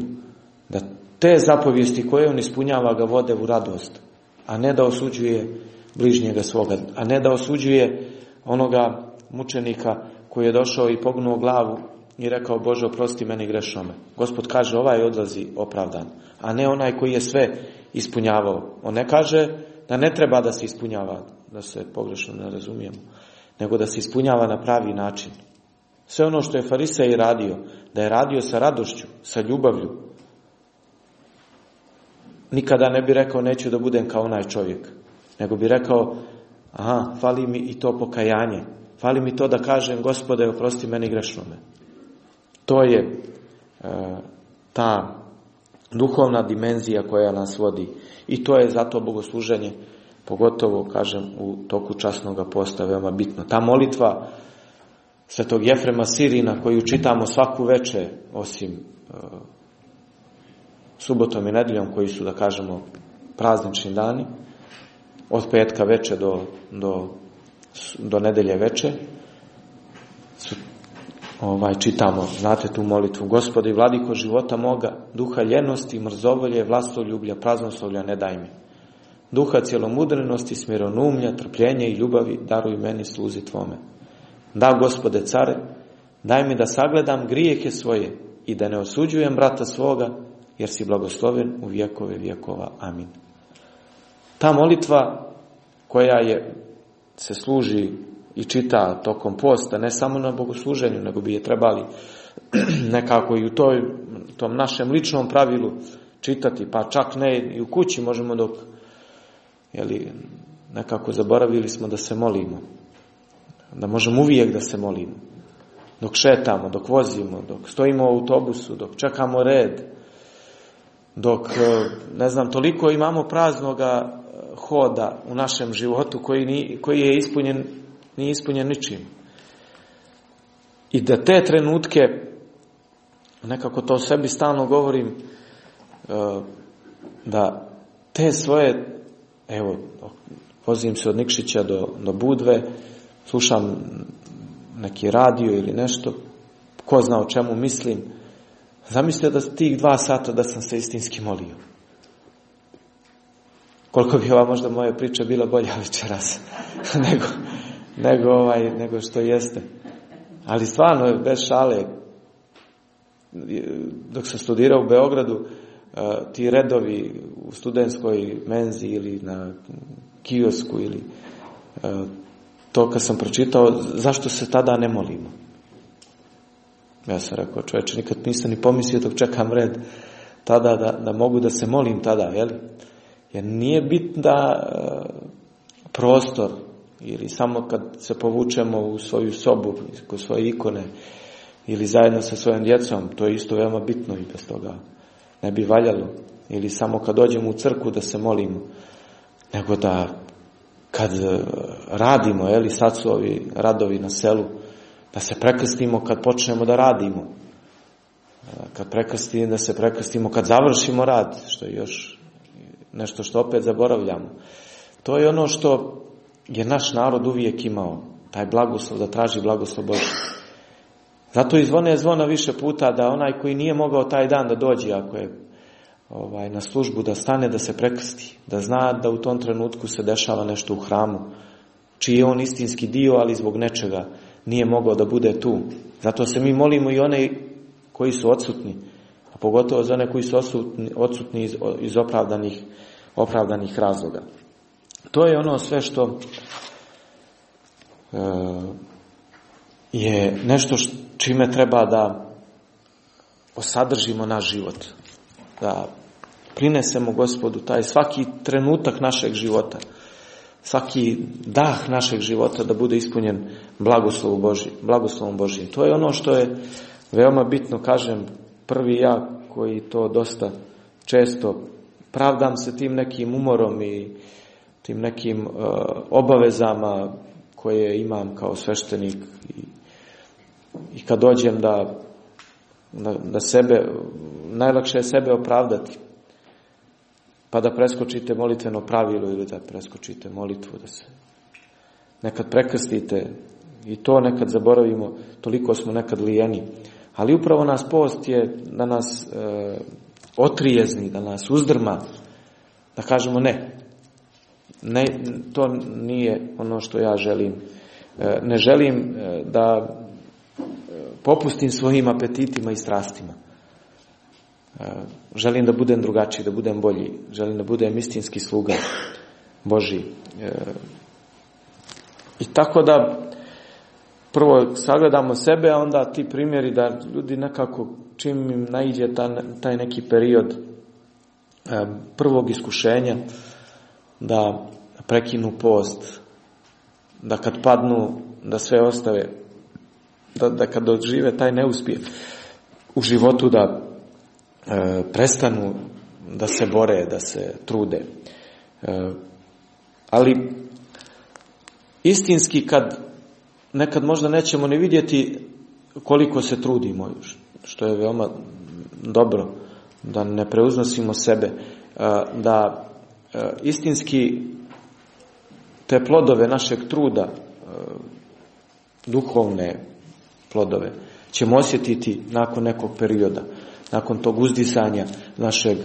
Da te zapovijesti koje on ispunjava ga vode u radost, a ne da osuđuje bližnjega svoga, a ne da osuđuje onoga mučenika koji je došao i pognuo glavu i rekao Bože oprosti meni grešnome. Gospod kaže ovaj odlazi opravdan, a ne onaj koji je sve ispunjavao. On ne kaže da ne treba da se ispunjava, da se pogrešno ne razumijemo, nego da se ispunjava na pravi način. Sve ono što je Farisej radio, da je radio sa radošću, sa ljubavlju, nikada ne bi rekao neću da budem kao onaj čovjek, nego bi rekao aha, fali mi i to pokajanje, fali mi to da kažem gospode oprosti meni grešnome. To je e, ta duhovna dimenzija koja nas vodi i to je zato bogosluženje pogotovo kažem u toku časnog posta veoma bitno. Ta molitva svetog Jefrema Sirina koju čitamo svaku veče osim uh, subotom i nedeljom koji su da kažemo praznični dani od petka veče do, do, do nedelje veče su, ovaj, čitamo, znate tu molitvu Gospode i vladiko života moga duha ljenosti, mrzovolje, vlastoljublja, praznoslovlja ne daj mi duha cjelomudrenosti, smironumlja, trpljenja i ljubavi daruj meni sluzi Tvome da, gospode care, daj mi da sagledam grijehe svoje i da ne osuđujem brata svoga, jer si blagosloven u vjekove vjekova. Amin. Ta molitva koja je se služi i čita tokom posta, ne samo na bogosluženju, nego bi je trebali nekako i u toj, tom našem ličnom pravilu čitati, pa čak ne i u kući možemo dok, jeli, nekako zaboravili smo da se molimo da možemo uvijek da se molimo. Dok šetamo, dok vozimo, dok stojimo u autobusu, dok čekamo red, dok, e, ne znam, toliko imamo praznoga e, hoda u našem životu koji, ni, koji je ispunjen, nije ispunjen ničim. I da te trenutke, nekako to sebi stalno govorim, e, da te svoje, evo, vozim se od Nikšića do, do Budve, slušam neki radio ili nešto, ko zna o čemu mislim, Zamislite da tih dva sata da sam se istinski molio. Koliko bi ova možda moja priča bila bolja večeras nego, nego, ovaj, nego što jeste. Ali stvarno, bez šale, dok sam studirao u Beogradu, ti redovi studentskoj menzi ili na kiosku ili to kad sam pročitao, zašto se tada ne molimo? Ja sam rekao, čovječe, nikad nisam ni pomislio dok čekam red tada da, da mogu da se molim tada, jeli? Jer nije bit da prostor ili samo kad se povučemo u svoju sobu, kod svoje ikone ili zajedno sa svojom djecom, to je isto veoma bitno i bez toga ne bi valjalo. Ili samo kad dođemo u crku da se molimo, nego da kad radimo, jeli, sad su ovi radovi na selu, da se prekrstimo kad počnemo da radimo. Kad prekrstimo, da se prekrstimo kad završimo rad, što je još nešto što opet zaboravljamo. To je ono što je naš narod uvijek imao, taj blagoslov, da traži blagoslov Boži. Zato i zvone zvona više puta da onaj koji nije mogao taj dan da dođe, ako je ovaj, na službu, da stane, da se prekrsti, da zna da u tom trenutku se dešava nešto u hramu, čiji je on istinski dio, ali zbog nečega nije mogao da bude tu. Zato se mi molimo i one koji su odsutni, a pogotovo za one koji su odsutni, odsutni iz, iz opravdanih, opravdanih razloga. To je ono sve što e, je nešto čime treba da osadržimo naš život. Da prinesemo gospodu taj svaki trenutak našeg života, svaki dah našeg života da bude ispunjen blagoslovom Božijim. Blagoslovom Božijim. To je ono što je veoma bitno, kažem, prvi ja koji to dosta često pravdam se tim nekim umorom i tim nekim uh, obavezama koje imam kao sveštenik i, i kad dođem da, da, da sebe, najlakše je sebe opravdati pa da preskočite molitveno pravilo ili da preskočite molitvu, da se nekad prekrstite i to nekad zaboravimo, toliko smo nekad lijeni. Ali upravo nas post je da nas e, otrijezni, da nas uzdrma, da kažemo ne. ne. To nije ono što ja želim. E, ne želim e, da popustim svojim apetitima i strastima. Želim da budem drugačiji, da budem bolji. Želim da budem istinski sluga Boži. I tako da prvo sagledamo sebe, a onda ti primjeri da ljudi nekako čim im naiđe taj neki period prvog iskušenja da prekinu post, da kad padnu, da sve ostave, da, da kad dožive taj neuspjeh u životu da e, prestanu da se bore, da se trude. E, ali istinski kad nekad možda nećemo ne vidjeti koliko se trudimo, što je veoma dobro, da ne preuznosimo sebe, e, da e, istinski te plodove našeg truda, e, duhovne plodove, ćemo osjetiti nakon nekog perioda nakon tog uzdizanja našeg e,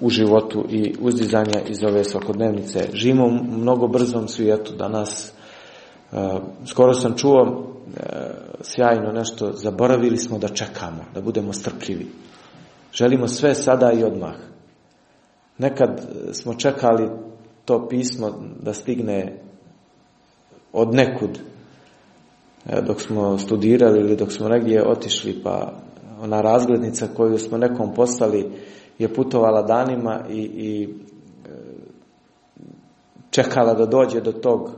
u životu i uzdizanja iz ove svakodnevnice. Živimo u mnogo brzom svijetu danas. E, skoro sam čuo e, sjajno nešto, zaboravili smo da čekamo, da budemo strpljivi. Želimo sve sada i odmah. Nekad smo čekali to pismo da stigne od nekud dok smo studirali ili dok smo negdje otišli pa ona razglednica koju smo nekom poslali je putovala danima i, i e, čekala da dođe do tog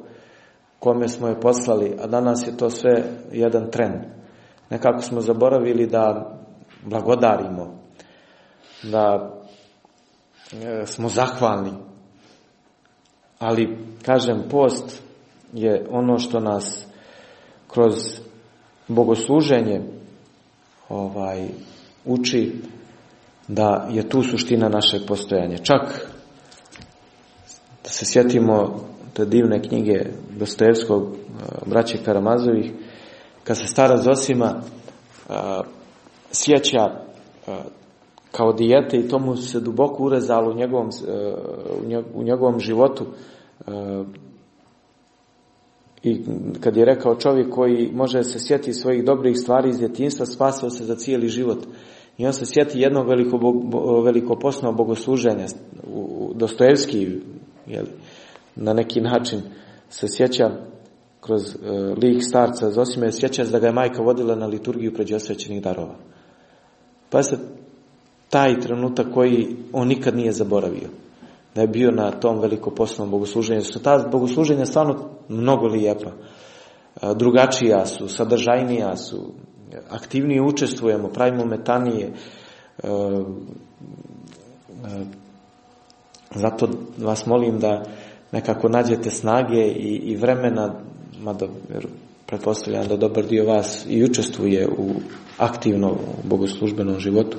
kome smo je poslali, a danas je to sve jedan tren. Nekako smo zaboravili da blagodarimo, da e, smo zahvalni. Ali, kažem, post je ono što nas kroz bogosluženje ovaj, uči da je tu suština našeg postojanja. Čak da se sjetimo te divne knjige Dostojevskog eh, braće Karamazovih, kad se stara Zosima a, eh, sjeća kao dijete i to mu se duboko urezalo u njegovom, u njegovom životu i kad je rekao čovjek koji može se sjetiti svojih dobrih stvari iz djetinstva, spasao se za cijeli život. I on se sjeti jednog veliko, velikoposnog bogosluženja, Dostojevski, jel, na neki način se sjeća kroz uh, lik starca Zosime, sjeća se da ga je majka vodila na liturgiju pređe osvećenih darova. Pa se taj trenutak koji on nikad nije zaboravio da je bio na tom velikoposlovnom bogosluženju. Su ta bogosluženja stvarno mnogo lijepa. E, drugačija su, sadržajnija su, aktivnije učestvujemo, pravimo metanije. E, e, zato vas molim da nekako nađete snage i, i vremena, mada pretpostavljam da dobar dio vas i učestvuje u aktivno u bogoslužbenom životu,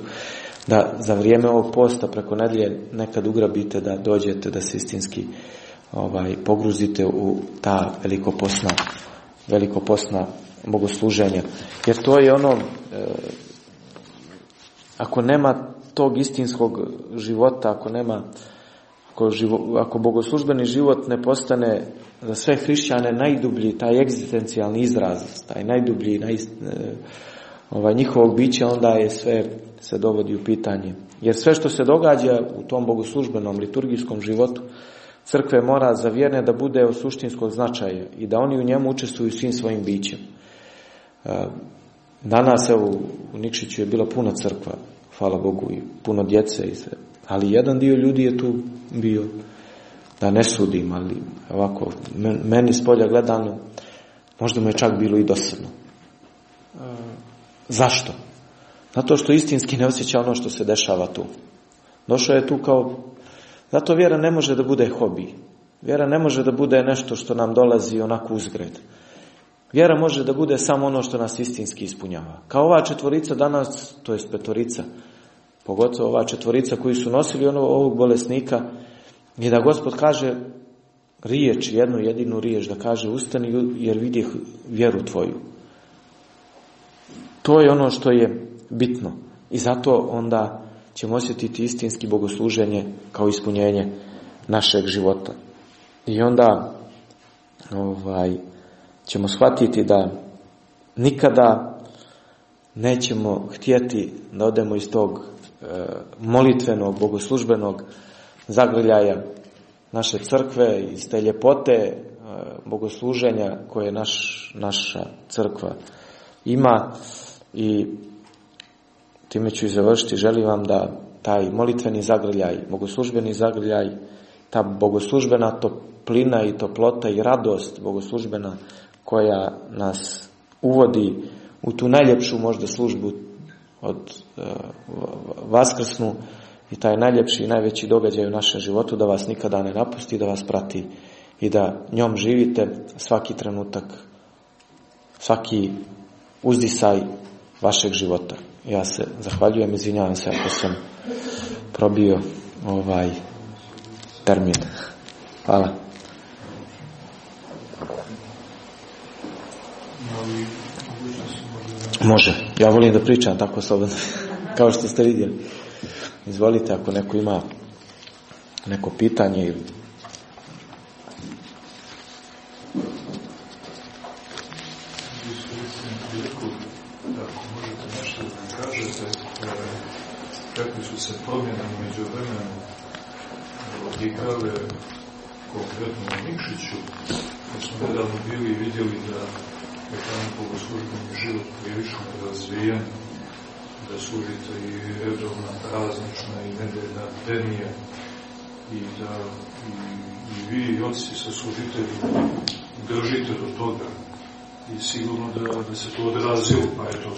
da za vrijeme ovog posta preko nedjelje nekad ugrabite da dođete da se istinski ovaj, pogruzite u ta velikoposna, velikoposna bogosluženja. Jer to je ono, e, ako nema tog istinskog života, ako nema ako, živo, ako bogoslužbeni život ne postane za sve hrišćane najdublji, taj egzistencijalni izraz, taj najdublji, naj, e, ovaj, njihovog bića, onda je sve se dovodi u pitanje. Jer sve što se događa u tom bogoslužbenom liturgijskom životu, crkve mora za vjerne da bude od suštinskog značaja i da oni u njemu učestvuju svim svojim bićem. E, danas, evo, u Nikšiću je bila puno crkva, hvala Bogu, i puno djece i sve. Ali jedan dio ljudi je tu bio, da ne sudim, ali ovako, meni s polja gledano, možda mu je čak bilo i dosadno. E, zašto? Zato što istinski ne osjeća ono što se dešava tu. Došao je tu kao... Zato vjera ne može da bude hobi. Vjera ne može da bude nešto što nam dolazi onako uzgred. Vjera može da bude samo ono što nas istinski ispunjava. Kao ova četvorica danas, to je petorica, pogotovo ova četvorica koji su nosili ono, ovog bolesnika, i da gospod kaže riječ, jednu jedinu riječ, da kaže ustani jer vidih vjeru tvoju. To je ono što je bitno. I zato onda ćemo osjetiti istinski bogosluženje kao ispunjenje našeg života. I onda ovaj, ćemo shvatiti da nikada nećemo htjeti da odemo iz tog e, molitvenog, bogoslužbenog zagrljaja naše crkve, iz te ljepote e, bogosluženja koje naš, naša crkva ima i Time ću i završiti. Želim vam da taj molitveni zagrljaj, bogoslužbeni zagrljaj, ta bogoslužbena toplina i toplota i radost bogoslužbena koja nas uvodi u tu najljepšu možda službu od uh, vaskrsnu i taj najljepši i najveći događaj u našem životu da vas nikada ne napusti, da vas prati i da njom živite svaki trenutak, svaki uzdisaj vašeg života. Ja se zahvaljujem, izvinjavam se ako sam probio ovaj termin. Hvala. Može. Ja volim da pričam tako slobodno, kao što ste vidjeli. Izvolite ako neko ima neko pitanje ili se promjene među vremenu odigrale konkretno u Nikšiću, da smo nedavno bili i vidjeli da je tamo bogoslužbeni život prilično razvijen, da služite i redovna praznična i nedeljna denija i da i, i vi i oci sa služitelji držite do toga. I sigurno da, da se to odrazilo, pa je to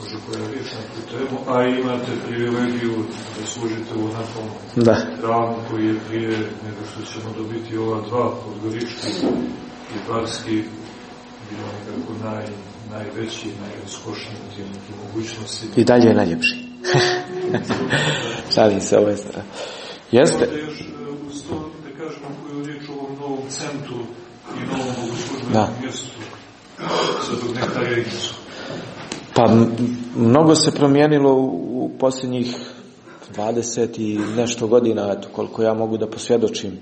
može pojaviti na temu, a imate privilegiju da služite u nekom da. hramu koji je prije nego što ćemo dobiti ova dva, podgorički i barski, bio nekako naj, najveći, najraskošniji u tim nekim mogućnostima. I dalje je najljepši. Šalim se, ovo je. Jeste. Ovdje još e, uz to, da kažemo koju riječ o ovom novom centru i novom bogoslužbenom mjestu, Svetog Nektara Igricu. Pa mnogo se promijenilo u, posljednjih 20 i nešto godina, eto, koliko ja mogu da posvjedočim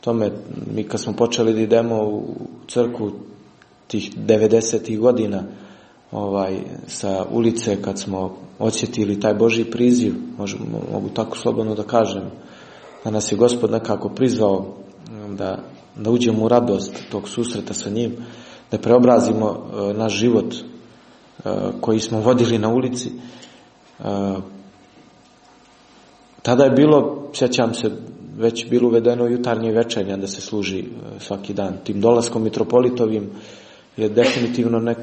tome. Mi kad smo počeli da idemo u crku tih 90. godina, ovaj, sa ulice kad smo osjetili taj Boži priziv, možemo, mogu tako slobodno da kažem, da nas je Gospod nekako prizvao da, da uđemo u radost tog susreta sa njim, da preobrazimo e, naš život koji smo vodili na ulici. E, tada je bilo, sjećam se, već bilo uvedeno jutarnje večernja da se služi svaki dan. Tim dolaskom mitropolitovim je definitivno ne,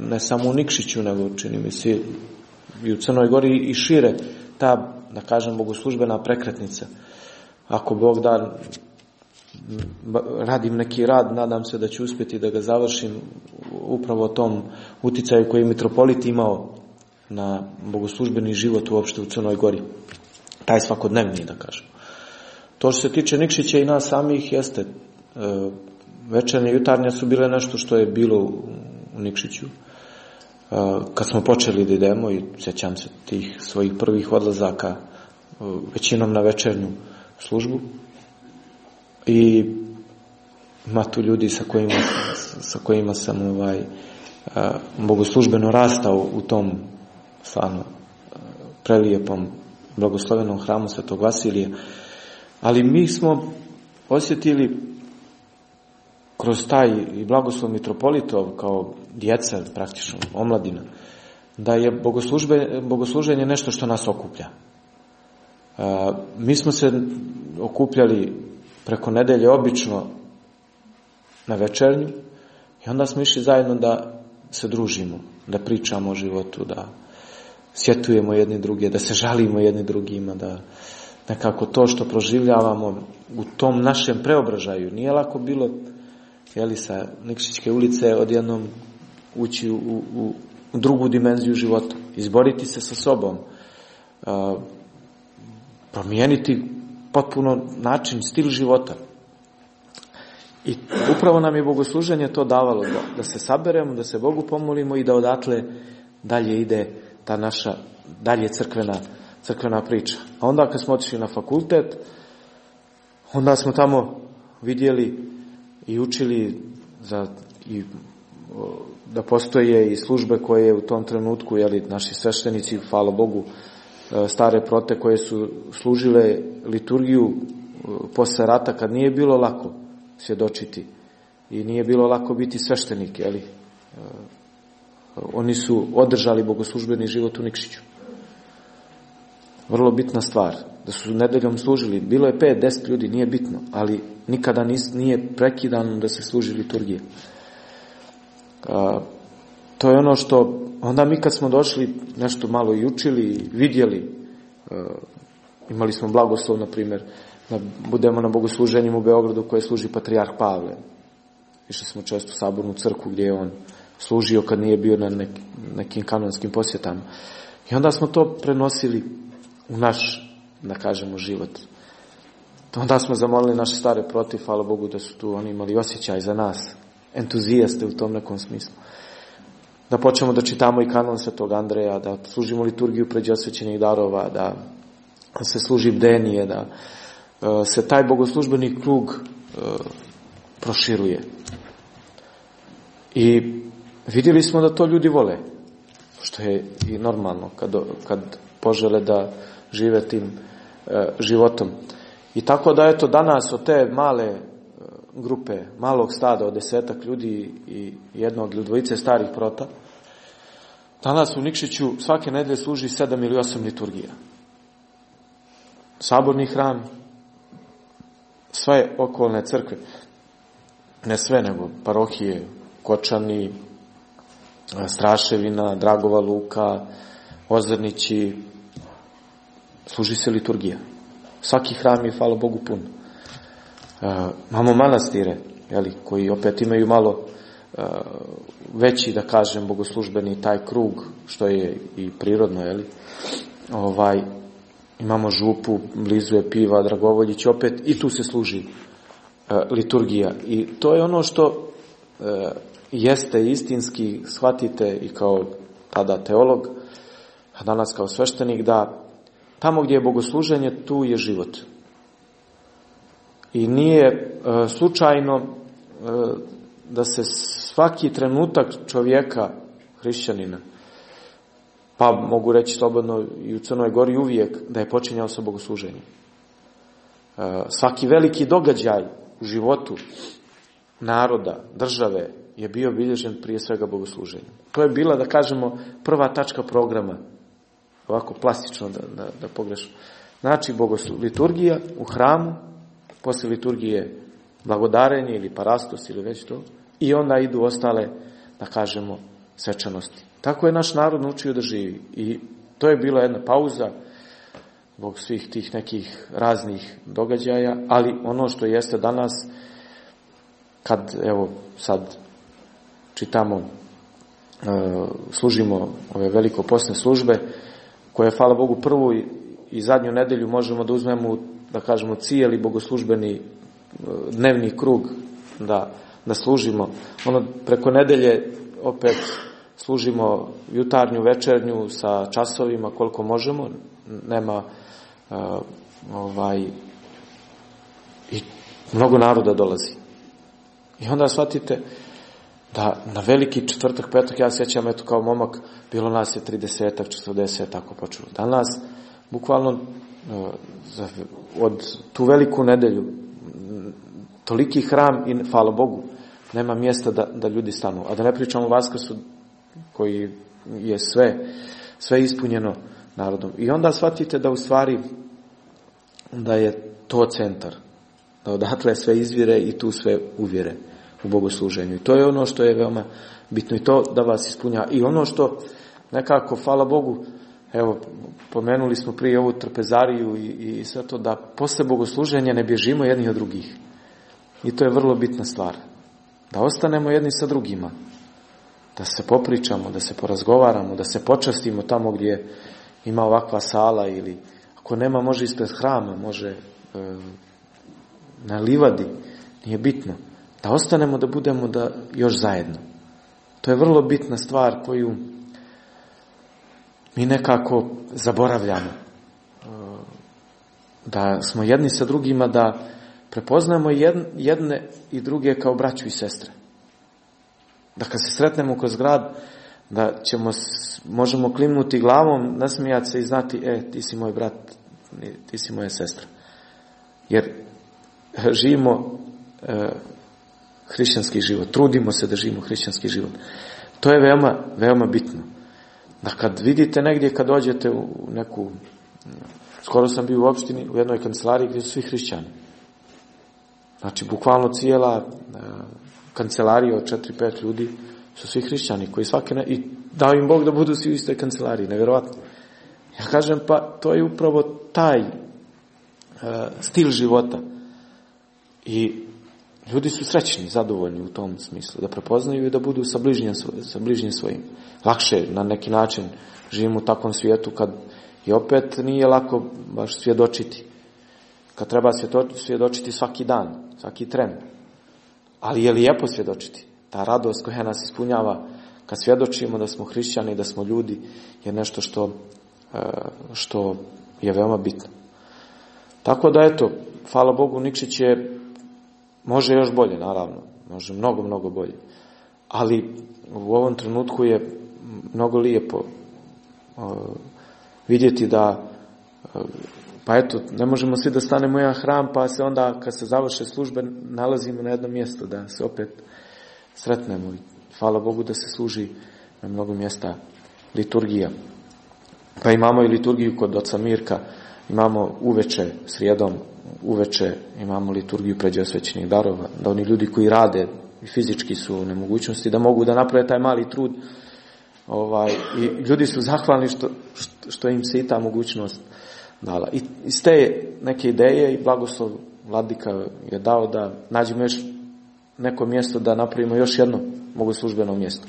ne samo u Nikšiću, nego čini mi se i u Crnoj Gori i šire ta, da kažem, bogoslužbena prekretnica. Ako Bog da radim neki rad, nadam se da ću uspjeti da ga završim upravo o tom uticaju koji je mitropolit imao na bogoslužbeni život uopšte u Crnoj Gori. Taj svakodnevni, da kažem. To što se tiče Nikšića i nas samih jeste e, večernje jutarnje su bile nešto što je bilo u Nikšiću. E, kad smo počeli da idemo i sjećam se tih svojih prvih odlazaka e, većinom na večernju službu i ima tu ljudi sa kojima, sa kojima sam ovaj, e, bogoslužbeno rastao u tom stvarno prelijepom blagoslovenom hramu Svetog Vasilija. Ali mi smo osjetili kroz taj i blagoslov mitropolitov kao djeca, praktično omladina, da je bogosluženje nešto što nas okuplja. Mi smo se okupljali preko nedelje obično na večernju i onda smo išli zajedno da se družimo, da pričamo o životu, da sjetujemo jedni druge, da se žalimo jedni drugima, da nekako to što proživljavamo u tom našem preobražaju. Nije lako bilo jeli, sa Nikšićke ulice odjednom ući u, u, u drugu dimenziju života, izboriti se sa sobom, promijeniti potpuno način, stil života. I upravo nam je bogosluženje to davalo, da, da se saberemo, da se Bogu pomolimo i da odatle dalje ide ta naša dalje crkvena, crkvena priča. A onda kad smo otišli na fakultet, onda smo tamo vidjeli i učili za, i, da postoje i službe koje u tom trenutku, jeli, naši sveštenici, hvala Bogu, stare prote koje su služile liturgiju e, posle rata kad nije bilo lako svjedočiti i nije bilo lako biti sveštenik, jeli. E, oni su održali bogoslužbeni život u Nikšiću. Vrlo bitna stvar da su nedeljom služili, bilo je pet, deset ljudi, nije bitno, ali nikada nije prekidano da se služi liturgija. To je ono što, onda mi kad smo došli nešto malo i učili, vidjeli, imali smo blagoslov, na primjer, da budemo na bogosluženju u Beogradu koje služi Patrijarh Pavle. Išli smo često u sabornu crku gdje je on služio kad nije bio na nekim kanonskim posjetama. I onda smo to prenosili u naš da kažemo, život. Onda smo zamolili naše stare protiv, hvala Bogu da su tu oni imali osjećaj za nas, entuzijaste u tom nekom smislu. Da počnemo da čitamo i kanon Svetog Andreja, da služimo liturgiju pređe osvećenih darova, da se služi bdenije, da e, se taj bogoslužbeni krug e, proširuje. I vidjeli smo da to ljudi vole, što je i normalno kad, kad požele da žive tim E, životom. I tako da eto danas od te male grupe, malog stada od desetak ljudi i jednog ili dvojice starih prota, danas u Nikšiću svake nedelje služi sedam ili osam liturgija. Saborni hram, sve okolne crkve, ne sve nego parohije, Kočani, Straševina, Dragova Luka, Ozrnići, služi se liturgija. Svaki hram je, hvala Bogu, pun. Imamo manastire, jeli, koji opet imaju malo veći, da kažem, bogoslužbeni taj krug, što je i prirodno, jeli. Ovaj, imamo župu, blizu je piva, Dragovoljić, opet i tu se služi liturgija. I to je ono što jeste istinski, shvatite i kao tada teolog, a danas kao sveštenik, da tamo gdje je bogosluženje, tu je život. I nije e, slučajno e, da se svaki trenutak čovjeka, hrišćanina, pa mogu reći slobodno i u Crnoj Gori uvijek, da je počinjao sa bogosluženjem. E, svaki veliki događaj u životu naroda, države, je bio bilježen prije svega bogosluženjem. To je bila, da kažemo, prva tačka programa, ovako plastično da, da, da. Znači, bogoslu, liturgija u hramu, poslije liturgije blagodarenje ili parastos ili već to, i onda idu ostale, da kažemo, svečanosti. Tako je naš narod naučio da živi i to je bila jedna pauza zbog svih tih nekih raznih događaja, ali ono što jeste danas, kad, evo, sad čitamo, e, služimo ove veliko posne službe, koje, hvala Bogu, prvu i zadnju nedelju možemo da uzmemo, da kažemo, cijeli bogoslužbeni e, dnevni krug da, da služimo. Ono, preko nedelje opet služimo jutarnju, večernju sa časovima koliko možemo, nema uh, ovaj i mnogo naroda dolazi. I onda shvatite da na veliki četvrtak, petak, ja sjećam, eto kao momak, bilo nas je 30 40 tako počelo. Danas, bukvalno, od tu veliku nedelju, toliki hram i, hvala Bogu, nema mjesta da, da ljudi stanu. A da ne pričamo o Vaskrsu, koji je sve, sve ispunjeno narodom. I onda shvatite da u stvari da je to centar, da odatle sve izvire i tu sve uvjere u bogosluženju. I to je ono što je veoma bitno i to da vas ispunja. I ono što nekako, hvala Bogu, evo, pomenuli smo prije ovu trpezariju i, i sve to, da posle bogosluženja ne bježimo jedni od drugih. I to je vrlo bitna stvar. Da ostanemo jedni sa drugima da se popričamo, da se porazgovaramo, da se počastimo tamo gdje ima ovakva sala ili ako nema može ispred hrama, može e, na livadi, nije bitno. Da ostanemo da budemo da još zajedno. To je vrlo bitna stvar koju mi nekako zaboravljamo. E, da smo jedni sa drugima, da prepoznamo jedne i druge kao braću i sestre. Da kad se sretnemo kroz grad, da ćemo, možemo klimnuti glavom, nasmijati se i znati, e, ti si moj brat, ti si moja sestra. Jer živimo e, hrišćanski život, trudimo se da živimo hrišćanski život. To je veoma, veoma bitno. Da kad vidite negdje, kad dođete u neku, skoro sam bio u opštini, u jednoj kancelariji gdje su svi hrišćani. Znači, bukvalno cijela e, kancelarije od 4-5 ljudi su svi hrišćani koji svake ne... i dao im Bog da budu svi u istoj kancelariji, nevjerovatno. Ja kažem, pa to je upravo taj uh, stil života. I ljudi su srećni, zadovoljni u tom smislu, da prepoznaju i da budu sa bližnjim, sa bližnjim svojim. Lakše na neki način živimo u takvom svijetu kad i opet nije lako baš svjedočiti. Kad treba svjedočiti svaki dan, svaki tren. Ali je lijepo svjedočiti? Ta radost koja nas ispunjava kad svjedočimo da smo hrišćani, da smo ljudi, je nešto što, e, što je veoma bitno. Tako da eto, hvala Bogu, Nikšić je, može još bolje, naravno, može mnogo, mnogo bolje. Ali u ovom trenutku je mnogo lijepo e, vidjeti da e, pa eto, ne možemo svi da stanemo u jedan hram, pa se onda, kad se završe službe, nalazimo na jedno mjesto, da se opet sretnemo. Hvala Bogu da se služi na mnogo mjesta liturgija. Pa imamo i liturgiju kod oca Mirka, imamo uveče, srijedom uveče, imamo liturgiju pređe osvećenih darova, da oni ljudi koji rade i fizički su u nemogućnosti, da mogu da naprave taj mali trud, ovaj, i ljudi su zahvalni što, što im se i ta mogućnost dala. I iz te neke ideje i blagoslov vladika je dao da nađemo još neko mjesto da napravimo još jedno mogu službeno mjesto.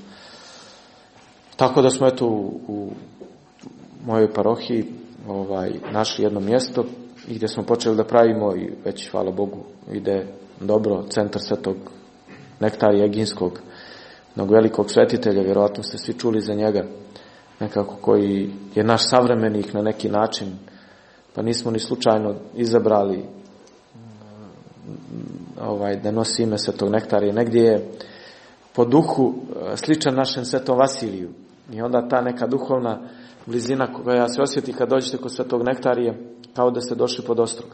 Tako da smo eto u, u mojoj parohiji ovaj, našli jedno mjesto i gdje smo počeli da pravimo i već hvala Bogu ide dobro centar svetog nektarija Eginskog jednog velikog svetitelja, vjerojatno ste svi čuli za njega nekako koji je naš savremenik na neki način, pa nismo ni slučajno izabrali ovaj, da nosi ime Svetog Nektarija. Negdje je po duhu e, sličan našem Svetom Vasiliju. I onda ta neka duhovna blizina koja se osjeti kad dođete kod Svetog Nektarije, kao da ste došli pod ostrog.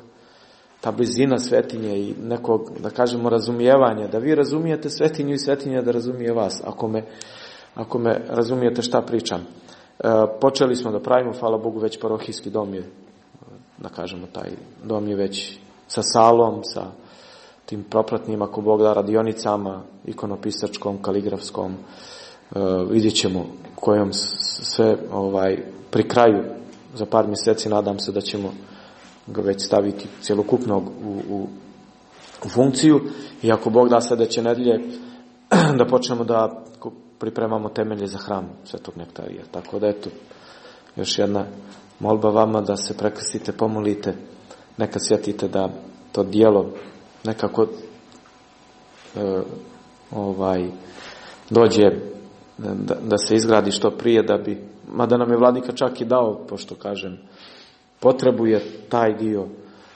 Ta blizina svetinje i nekog, da kažemo, razumijevanja, da vi razumijete svetinju i svetinja da razumije vas, ako me, ako me razumijete šta pričam. E, počeli smo da pravimo, hvala Bogu, već parohijski dom je, da kažemo, taj dom je već sa salom, sa tim propratnim, ako Bog da, radionicama, ikonopisačkom, kaligrafskom, e, vidjet ćemo kojom sve ovaj, pri kraju za par mjeseci nadam se da ćemo ga već staviti cjelokupnog u, u, u funkciju i ako Bog da sljedeće nedelje da počnemo da pripremamo temelje za hram Svetog Nektarija. Tako da eto, još jedna molba vama da se prekrstite, pomolite, nekad sjetite da to dijelo nekako e, ovaj dođe da, da se izgradi što prije da bi, mada nam je vladika čak i dao, pošto kažem, potrebuje taj dio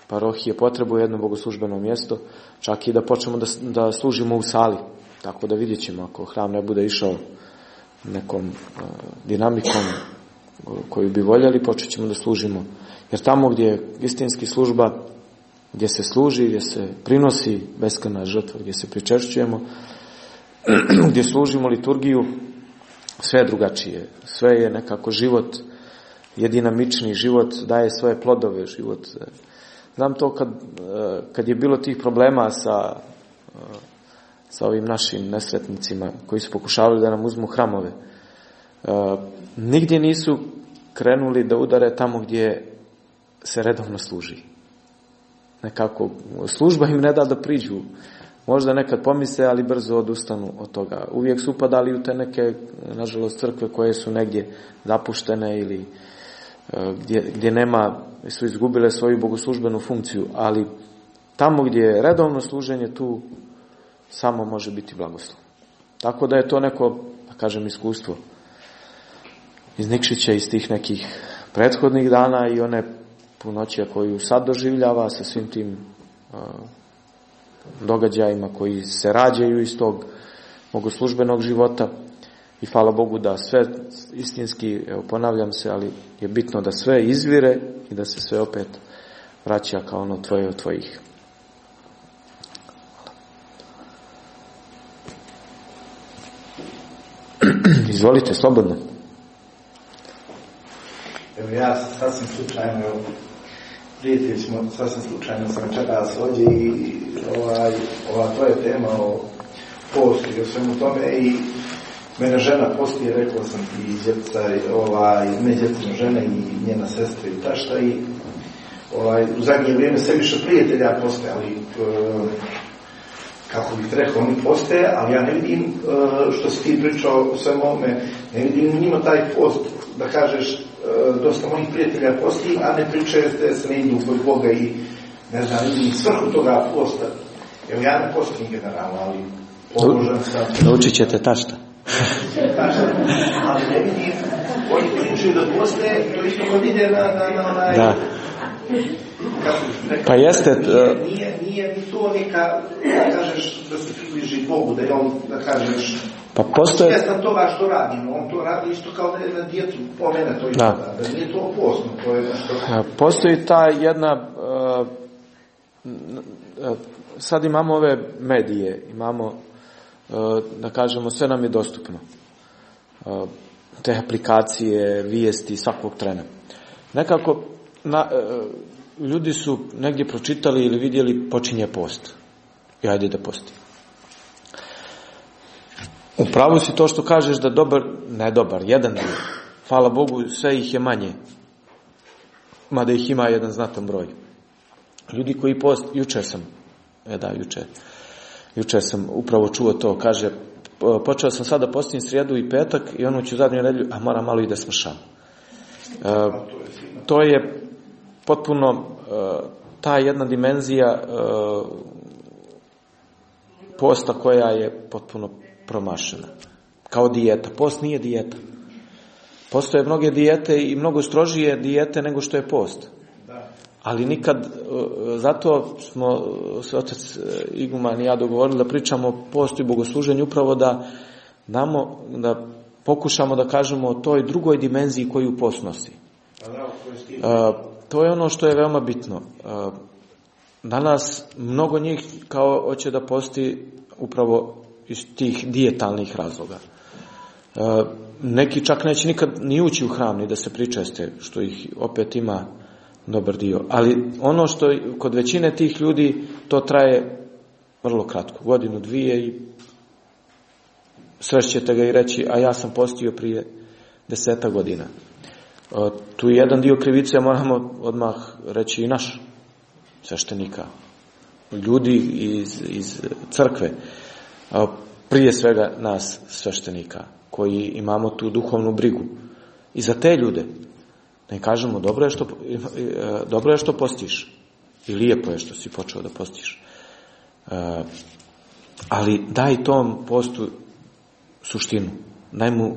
parohije, potrebuje jedno bogoslužbeno mjesto, čak i da počnemo da, da služimo u sali, tako da vidjet ćemo ako hram ne bude išao nekom uh, dinamikom koju bi voljeli, počet ćemo da služimo. Jer tamo gdje je istinski služba, gdje se služi, gdje se prinosi beskrna žrtva, gdje se pričešćujemo, gdje služimo liturgiju, sve je drugačije. Sve je nekako život, je dinamični život, daje svoje plodove život. Znam to kad, kad je bilo tih problema sa, sa ovim našim nesretnicima koji su pokušavali da nam uzmu hramove. Nigdje nisu krenuli da udare tamo gdje se redovno služi. Nekako, služba im ne da da priđu Možda nekad pomisle, ali brzo odustanu od toga. Uvijek su upadali u te neke, nažalost, crkve koje su negdje zapuštene ili e, gdje, gdje nema, su izgubile svoju bogoslužbenu funkciju, ali tamo gdje je redovno služenje, tu samo može biti blagoslov. Tako da je to neko, da kažem, iskustvo iz Nikšića, iz tih nekih prethodnih dana i one punoćija koju sad doživljava sa svim tim uh, događajima koji se rađaju iz tog bogoslužbenog života i hvala Bogu da sve istinski, evo ponavljam se, ali je bitno da sve izvire i da se sve opet vraća kao ono tvoje od tvojih. Izvolite, slobodno. Evo ja sasvim slučajno prijatelj smo sasvim slučajno sam večeras ovdje i ovaj, ova tvoja tema o postu i o svemu tome i mene žena posti, rekao sam ti djeca, ovaj, ne djecino žene i njena sestra i tašta i ovaj, u zadnje vrijeme sve više prijatelja poste, ali kako bih rekao, oni postoje, ali ja ne vidim što si ti pričao o svemu ovome, ne vidim njima taj post, da kažeš, dosta mojih prijatelja posti, a ne pričaju da se ne idu kod Boga i ne znam, vidim svrhu toga posta. Evo ja ne postim generalno, ali položan sam. Naučit ćete tašta. tašta, ali ne vidim, oni pričaju da poste, to isto kod ide na, na, na onaj... Da. Pa jeste... Nije, nije, nije ni to neka, da kažeš, da se približi Bogu, da je on, da kažeš, pa postoje... Svjestan toga što radimo, on to radi isto kao da je na djecu, po mene to isto da. da nije to posno, to je nešto... Postoji ta jedna, uh, sad imamo ove medije, imamo, uh, da kažemo, sve nam je dostupno. Uh, te aplikacije, vijesti svakog trena. Nekako, na, ljudi su negdje pročitali ili vidjeli počinje post. I ajde da posti. U pravu si to što kažeš da dobar, ne dobar, jedan dio. Hvala Bogu, sve ih je manje. Mada ih ima jedan znatan broj. Ljudi koji post, jučer sam, e da, jučer, jučer sam upravo čuo to, kaže, počeo sam sada postim srijedu i petak i ono ću zadnju nedjelju, a moram malo i da smršam. E, to je potpuno e, ta jedna dimenzija e, posta koja je potpuno promašena. Kao dijeta. Post nije dijeta. Postoje mnoge dijete i mnogo strožije dijete nego što je post. Ali nikad, e, zato smo se otac Iguman i ja dogovorili da pričamo o postu i bogosluženju upravo da damo, da pokušamo da kažemo o toj drugoj dimenziji koju post nosi. To je ono što je veoma bitno. Danas mnogo njih kao hoće da posti upravo iz tih dijetalnih razloga. Neki čak neće nikad ni ući u hram, ni da se pričeste, što ih opet ima dobar dio. Ali ono što kod većine tih ljudi to traje vrlo kratko, godinu, dvije i srešćete ga i reći, a ja sam postio prije deseta godina. Tu je jedan dio krivice, moramo odmah reći i naš sveštenika. Ljudi iz, iz crkve, prije svega nas sveštenika, koji imamo tu duhovnu brigu. I za te ljude, ne kažemo, dobro je što, dobro je što postiš. I lijepo je što si počeo da postiš. Ali daj tom postu suštinu. Daj mu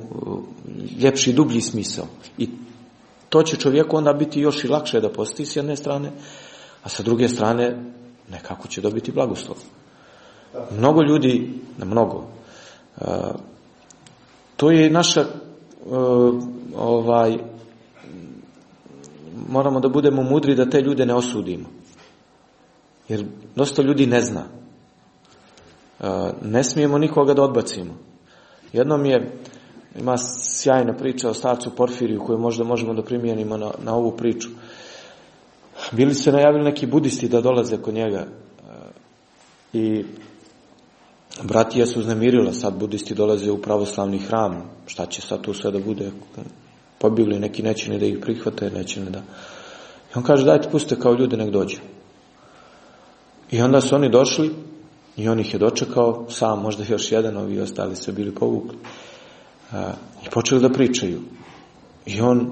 ljepši, dublji smisao. I to će čovjeku onda biti još i lakše da posti s jedne strane, a sa druge strane nekako će dobiti blagoslov. Mnogo ljudi, na mnogo, to je naša ovaj moramo da budemo mudri da te ljude ne osudimo. Jer dosta ljudi ne zna. Ne smijemo nikoga da odbacimo. Jednom je, ima sjajna priča o starcu Porfiriju koju možda možemo da primijenimo na, na ovu priču. Bili se najavili neki budisti da dolaze kod njega i bratija su uznemirila, sad budisti dolaze u pravoslavni hram, šta će sad tu sve da bude, pobjegli, neki neće ni da ih prihvate, neće ni da... I on kaže, dajte, pustite kao ljude, nek dođu. I onda su oni došli i on ih je dočekao, sam možda još jedan, ovi ostali su bili povukli. I počeli da pričaju. I on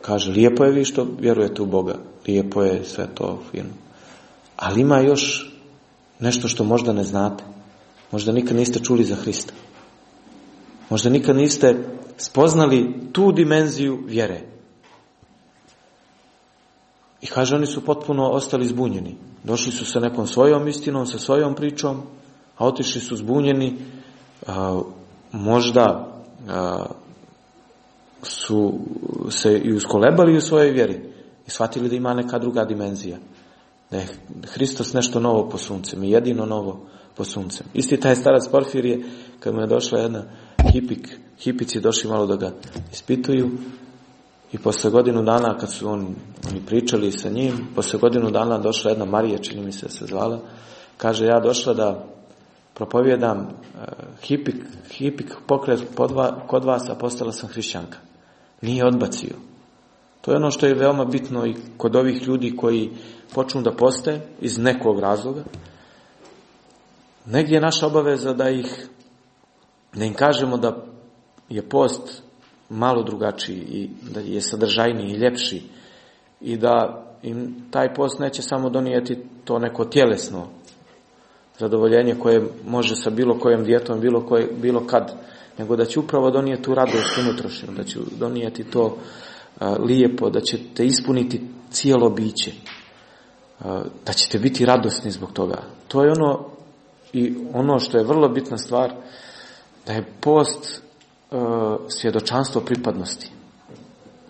kaže, lijepo je vi što vjerujete u Boga, lijepo je sve to fino. Ali ima još nešto što možda ne znate. Možda nikad niste čuli za Hrista. Možda nikad niste spoznali tu dimenziju vjere. I kaže, oni su potpuno ostali zbunjeni. Došli su sa nekom svojom istinom, sa svojom pričom, a otišli su zbunjeni, možda su se i uskolebali u svojoj vjeri i shvatili da ima neka druga dimenzija. Da je Hristos nešto novo po suncem i jedino novo po suncem. Isti taj starac Porfirije, kad mu je došla jedna hipik, hipici došli malo da ga ispituju i posle godinu dana kad su on, oni pričali sa njim, posle godinu dana došla jedna Marija, čini mi se se zvala, kaže ja došla da propovjedam hipik, hipik pokret kod vas, a postala sam hrišćanka. Nije odbacio. To je ono što je veoma bitno i kod ovih ljudi koji počnu da poste iz nekog razloga. Negdje je naša obaveza da ih, da im kažemo da je post malo drugačiji i da je sadržajniji i ljepši i da im taj post neće samo donijeti to neko tjelesno zadovoljenje koje može sa bilo kojom dijetom, bilo, koje, bilo kad, nego da će upravo donijeti tu radost unutrašnju, da će donijeti to a, lijepo, da ćete ispuniti cijelo biće, a, da ćete biti radosni zbog toga. To je ono i ono što je vrlo bitna stvar, da je post a, svjedočanstvo pripadnosti.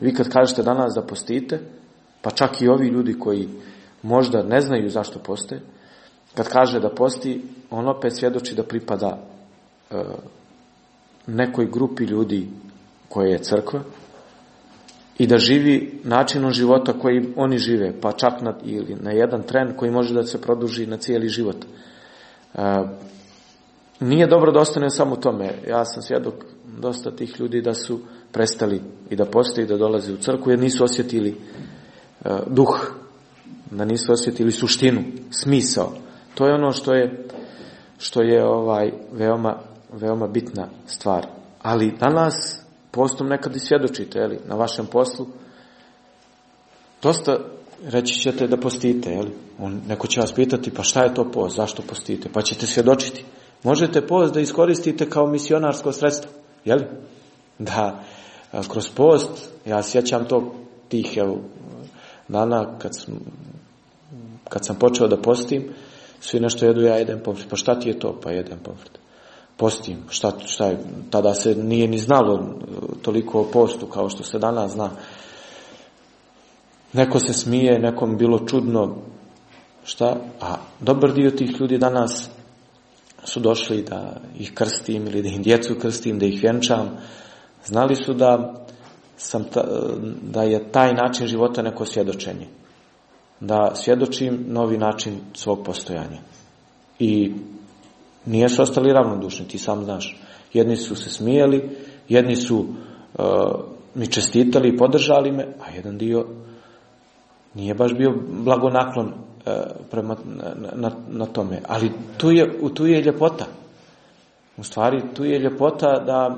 Vi kad kažete danas da postite, pa čak i ovi ljudi koji možda ne znaju zašto poste, kad kaže da posti, on opet svjedoči da pripada e, nekoj grupi ljudi koje je crkva i da živi načinom života koji oni žive, pa čak na, ili na jedan tren koji može da se produži na cijeli život. E, nije dobro da ostane samo tome. Ja sam svjedok dosta tih ljudi da su prestali i da postoji da dolaze u crkvu jer nisu osjetili e, duh, da nisu osjetili suštinu, smisao. To je ono što je što je ovaj veoma veoma bitna stvar. Ali danas postom nekad i svjedočite, jeli, na vašem poslu. Dosta reći ćete da postite, jeli? On, neko će vas pitati, pa šta je to post, zašto postite? Pa ćete svjedočiti. Možete post da iskoristite kao misionarsko sredstvo, jeli? Da kroz post, ja sjećam to tih evo, dana kad sam, kad sam počeo da postim, svi nešto jedu, ja jedem pomfrit. Pa šta ti je to? Pa jedem pomfrit. Postim. Šta, šta je? Tada se nije ni znalo toliko o postu kao što se danas zna. Neko se smije, nekom bilo čudno. Šta? A dobar dio tih ljudi danas su došli da ih krstim ili da im djecu krstim, da ih vjenčam. Znali su da, sam ta, da je taj način života neko svjedočenje. Da svjedočim novi način svog postojanja. I nije su ostali ravnodušni, ti sam znaš. Jedni su se smijeli, jedni su uh, mi čestitali i podržali me, a jedan dio nije baš bio blagonaklon uh, prema, na, na, na tome. Ali tu je, tu je ljepota. U stvari, tu je ljepota da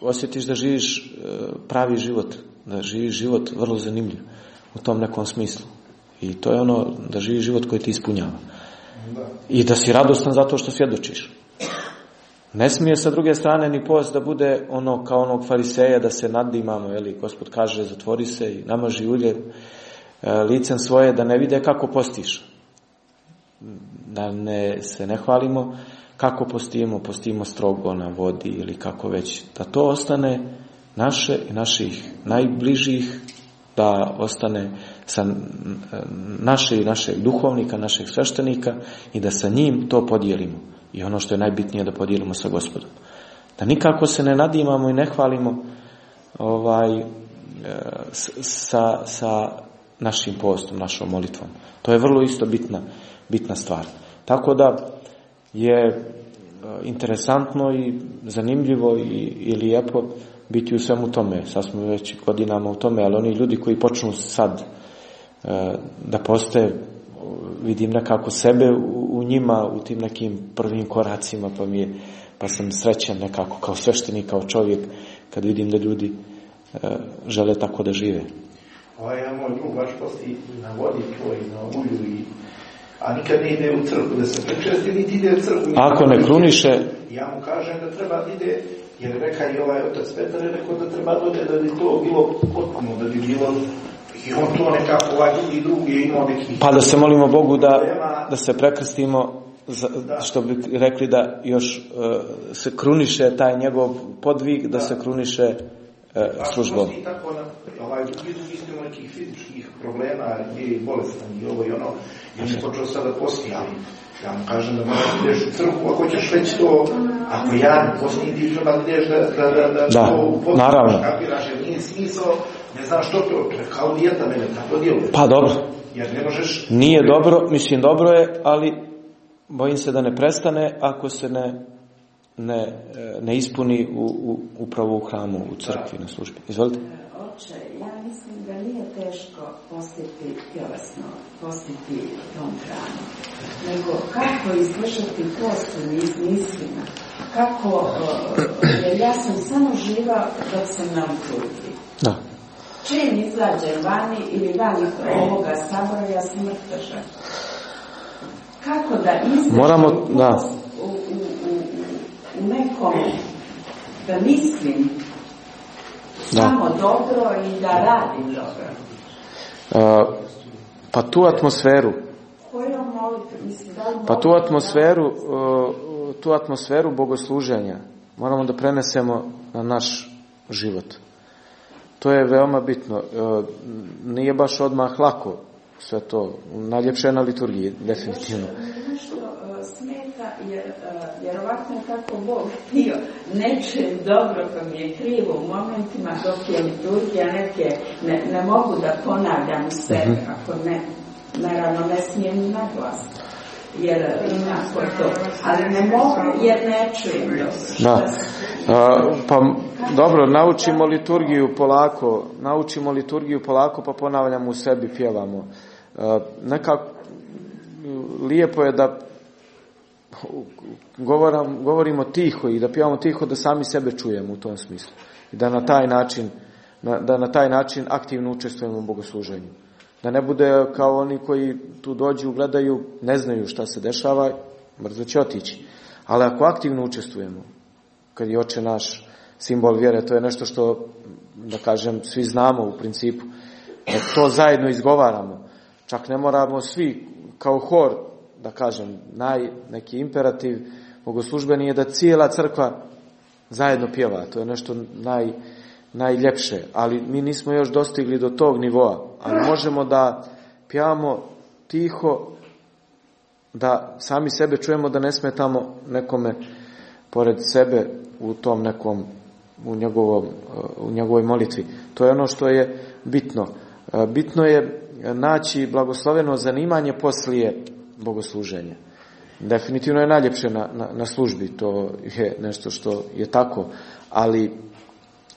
osjetiš da živiš pravi život, da živiš život vrlo zanimljiv u tom nekom smislu. I to je ono da živiš život koji ti ispunjava. I da si radostan zato što svjedočiš. Ne smije sa druge strane ni post da bude ono kao onog fariseja da se nadimamo, jeli, gospod kaže zatvori se i namaži ulje licem svoje da ne vide kako postiš. Da ne, se ne hvalimo kako postimo, postimo strogo na vodi ili kako već, da to ostane naše i naših najbližih, da ostane sa naše i našeg duhovnika, našeg sveštenika i da sa njim to podijelimo. I ono što je najbitnije da podijelimo sa gospodom. Da nikako se ne nadimamo i ne hvalimo ovaj, sa, sa našim postom, našom molitvom. To je vrlo isto bitna, bitna stvar. Tako da je interesantno i zanimljivo i, i lijepo biti u svemu tome. Sad smo već godinama u tome, ali oni ljudi koji počnu sad da postoje, vidim nekako sebe u, njima, u tim nekim prvim koracima, pa mi je, pa sam srećan nekako kao sveštenik, kao čovjek, kad vidim da ljudi žele tako da žive. Ovaj, ja moj drug baš posti na vodi tvoj, na ulju i a nikad ne ide u crkvu da se prečesti, niti ide u crkvu. Ako ne kruniše... Ja mu kažem da treba da ide, jer reka i ovaj otac Petar je rekao da treba dode da bi to bilo potpuno, da bi bilo i on to nekako ovaj drugi drugi je imao nekih... Pa da se molimo Bogu da, da se prekrstimo, za, što bi rekli da još uh, se kruniše taj njegov podvig, da, da se kruniše uh, službom. I tako na, ovaj drugi drugi ste nekih fizičkih problema, je bolestan i ovo i ono, i on je počeo sada posti, ali ja mu kažem da moraš ideš u crkvu, ako ćeš već to, ako ja posti, ti treba ideš da, da, da, da, da to naravno. kapiraš, jer nije smisao, ne znam što to, to je kao dijeta mene, tako djeluje. Pa dobro. Jer ne možeš... Nije dobro, mislim dobro je, ali bojim se da ne prestane ako se ne ne, ne ispuni u, u, upravo u hramu, u crkvi, na službi. Izvolite. Oče, ja mislim da nije teško postiti tjelesno, postiti tom hranu. Nego kako izvršati post iz mislima. Kako, jer ja sam samo živa dok sam na utruti. Da. Čim izađem vani ili vani ovoga sabora, mrtveža. Kako da Moramo, da. u, u, u, u nekom, da mislim Da. samo dobro i da radim dobro. Uh, pa tu atmosferu, pa tu atmosferu, tu atmosferu bogosluženja moramo da prenesemo na naš život. To je veoma bitno. Uh, Nije baš odmah lako sve to. Najljepše je na liturgiji, definitivno. nešto uh, smeta, jer uh, vjerovatno je kako Bog htio neče dobro pa mi je krivo u momentima dok je liturgija neke, ne, ne mogu da ponavljam sve, ako ne, naravno ne smijem na Jer inako to, ali ne mogu jer ne čujem dobro. Da. A, pa dobro, naučimo liturgiju polako, naučimo liturgiju polako pa ponavljamo u sebi, pjevamo. A, nekako lijepo je da govoram, govorimo tiho i da pjevamo tiho da sami sebe čujemo u tom smislu. I da na taj način, na, da na taj način aktivno učestvujemo u bogosluženju. Da ne bude kao oni koji tu dođu, gledaju, ne znaju šta se dešava, brzo će otići. Ali ako aktivno učestvujemo, kad je oče naš simbol vjere, to je nešto što, da kažem, svi znamo u principu. Da to zajedno izgovaramo. Čak ne moramo svi kao hor, da kažem, naj, neki imperativ bogoslužbeni je da cijela crkva zajedno pjeva. To je nešto naj, najljepše. Ali mi nismo još dostigli do tog nivoa. Ali možemo da pjevamo tiho, da sami sebe čujemo, da ne smetamo nekome pored sebe u tom nekom u, njegovom, u njegovoj molitvi. To je ono što je bitno. Bitno je naći blagosloveno zanimanje poslije bogosluženja. Definitivno je najljepše na, na, na službi, to je nešto što je tako, ali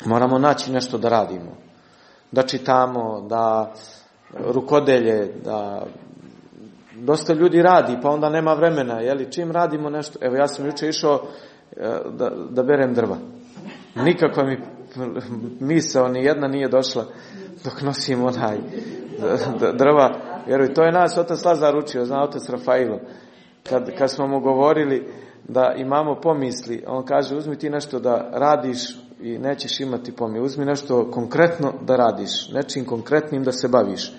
moramo naći nešto da radimo. Da čitamo, da rukodelje, da dosta ljudi radi, pa onda nema vremena, jeli, čim radimo nešto, evo ja sam juče išao e, da, da berem drva. Nikakva mi misao ni jedna nije došla dok nosim onaj drva. Vjeruj, to je nas otac Lazar učio, zna otac Rafailo. Kad, kad smo mu govorili da imamo pomisli, on kaže uzmi ti nešto da radiš i nećeš imati pomisli. Uzmi nešto konkretno da radiš, nečim konkretnim da se baviš.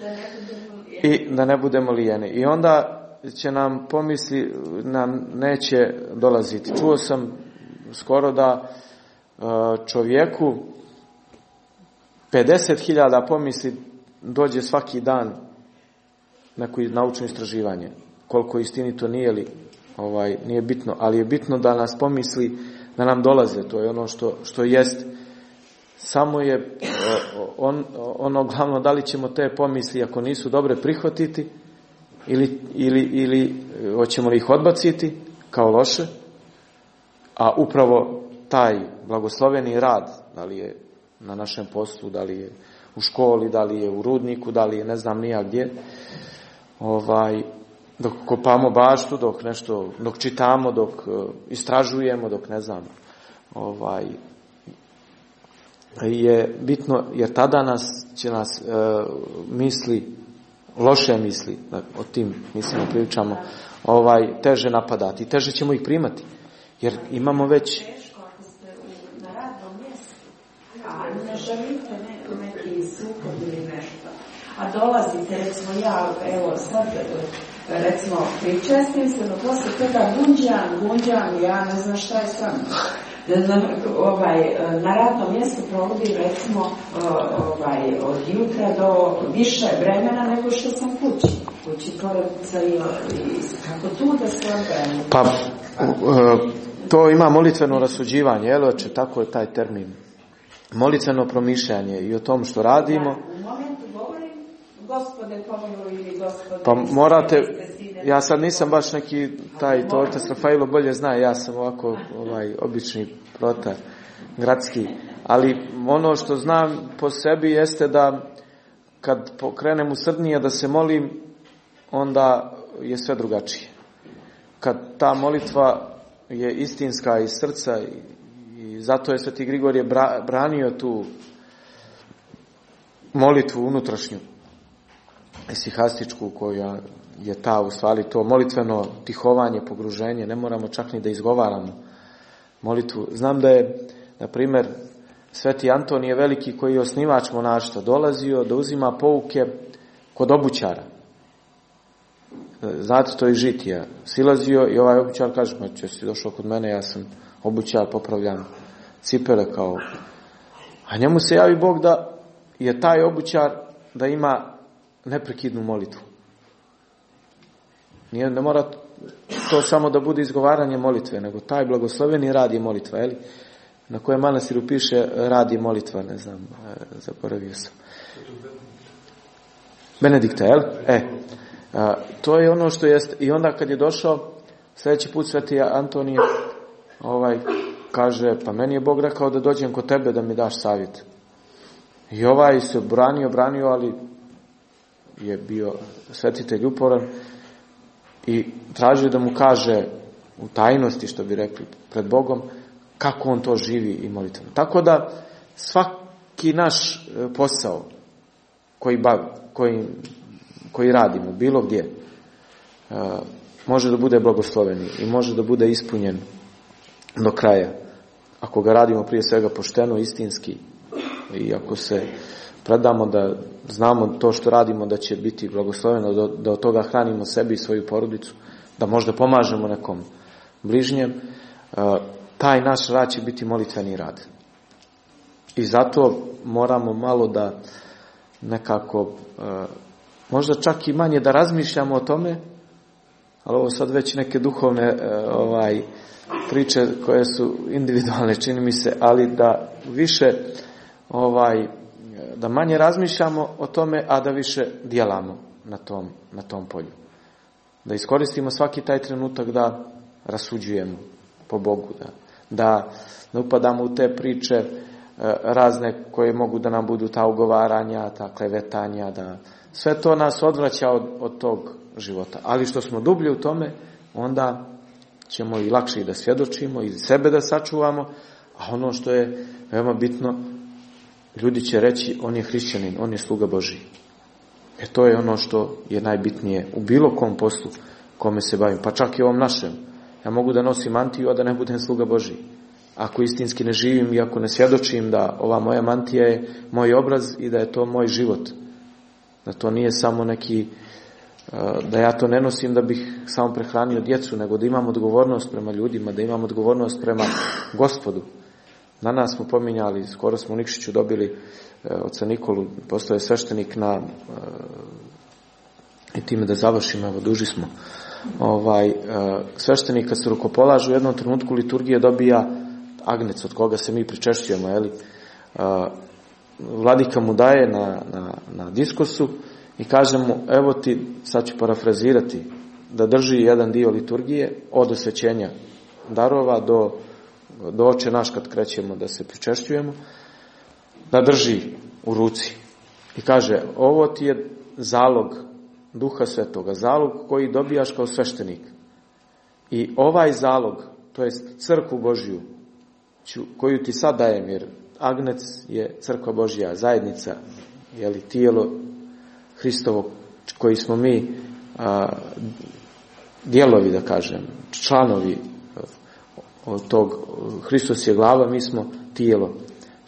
I da ne budemo lijeni. I onda će nam pomisli nam neće dolaziti. Čuo sam skoro da čovjeku 50.000 pomisli dođe svaki dan neko naučno istraživanje. Koliko istini to nije li, ovaj, nije bitno, ali je bitno da nas pomisli da nam dolaze, to je ono što, što jest. Samo je on, ono glavno da li ćemo te pomisli ako nisu dobre prihvatiti ili, ili, ili hoćemo li ih odbaciti kao loše, a upravo taj blagosloveni rad, da li je na našem poslu, da li je u školi, da li je u rudniku, da li je ne znam nija gdje, ovaj, dok kopamo baštu, dok nešto, dok čitamo, dok uh, istražujemo, dok ne znam, ovaj, je bitno, jer tada nas će nas uh, misli, loše misli, o tim mislimo pričamo, ovaj, teže napadati, teže ćemo ih primati, jer imamo već. A dolazite, recimo ja, evo sad, recimo, pričestim se, no posle toga gunđan, gunđan, ja ne znam šta je sam. Na, ovaj, na radnom mjestu provodim recimo ovaj, od jutra do više vremena nego što sam kući. Kući porodica i, i kako tu da se odbrani. Pa, to ima molitveno rasuđivanje, jel, tako je taj termin molitveno promišljanje i o tom što radimo. U momentu gospode pomogu ili gospode... Pa morate, ja sad nisam baš neki taj, to otac Rafailo bolje zna, ja sam ovako ovaj, obični protar, gradski, ali ono što znam po sebi jeste da kad pokrenem u srdnije da se molim, onda je sve drugačije. Kad ta molitva je istinska iz srca i zato je Sveti Grigorije branio tu molitvu unutrašnju, esihastičku koja je ta u stvari to molitveno tihovanje, pogruženje, ne moramo čak ni da izgovaramo molitvu. Znam da je, na primjer, Sveti Anton je veliki koji je osnivač monaštva, dolazio da uzima pouke kod obućara. Znate, to je žitija. Silazio i ovaj obućar kaže, ma će si došao kod mene, ja sam obućar, popravljam cipele kao... A njemu se javi Bog da je taj obućar da ima neprekidnu molitvu. Nije, ne mora to samo da bude izgovaranje molitve, nego taj blagosloveni radi molitva, jeli? Na kojem manasiru piše radi molitva, ne znam, zaboravio sam. Benedikta, jel? E, a, to je ono što jest, i onda kad je došao, sljedeći put sveti Antonije, ovaj, kaže, pa meni je Bog rekao da dođem kod tebe da mi daš savjet. I ovaj se branio, branio, ali je bio svetitelj uporan i tražio da mu kaže u tajnosti, što bi rekli, pred Bogom, kako on to živi i molitveno. Tako da svaki naš posao koji, bavi, koji, koji radimo, bilo gdje, može da bude blagosloveni i može da bude ispunjen do kraja ako ga radimo prije svega pošteno, istinski i ako se predamo da znamo to što radimo da će biti blagosloveno, da, da od toga hranimo sebi i svoju porodicu, da možda pomažemo nekom bližnjem, e, taj naš rad će biti molitveni rad. I zato moramo malo da nekako, e, možda čak i manje da razmišljamo o tome, ali ovo sad već neke duhovne e, ovaj priče koje su individualne, čini mi se, ali da više ovaj da manje razmišljamo o tome, a da više djelamo na tom, na tom polju. Da iskoristimo svaki taj trenutak da rasuđujemo po Bogu, da, da ne upadamo u te priče e, razne koje mogu da nam budu ta ugovaranja, ta klevetanja, da sve to nas odvraća od, od tog života. Ali što smo dublje u tome, onda ćemo i lakše i da svjedočimo i sebe da sačuvamo, a ono što je veoma bitno, ljudi će reći on je hrišćanin, on je sluga Boži. E to je ono što je najbitnije u bilo kom poslu kome se bavim, pa čak i ovom našem. Ja mogu da nosim mantiju, a da ne budem sluga Boži. Ako istinski ne živim i ako ne svjedočim da ova moja mantija je moj obraz i da je to moj život. Da to nije samo neki, da ja to ne nosim da bih samo prehranio djecu, nego da imam odgovornost prema ljudima, da imam odgovornost prema gospodu. Na nas smo pominjali, skoro smo u Nikšiću dobili oca Nikolu, postoje sveštenik na i time da završimo, evo duži smo ovaj, sveštenik kad se rukopolažu u jednom trenutku liturgije dobija agnec od koga se mi pričešćujemo, jeli? Vladika mu daje na, na, na diskosu i kaže mu, evo ti, sad ću parafrazirati, da drži jedan dio liturgije od osvećenja darova do, do oče naš kad krećemo da se pričešćujemo, da drži u ruci. I kaže, ovo ti je zalog duha svetoga, zalog koji dobijaš kao sveštenik. I ovaj zalog, to je crkvu Božju, koju ti sad dajem, jer Agnec je crkva Božja, zajednica, je li tijelo Hristovo, koji smo mi a, dijelovi, da kažem, članovi tog, Hristos je glava, mi smo tijelo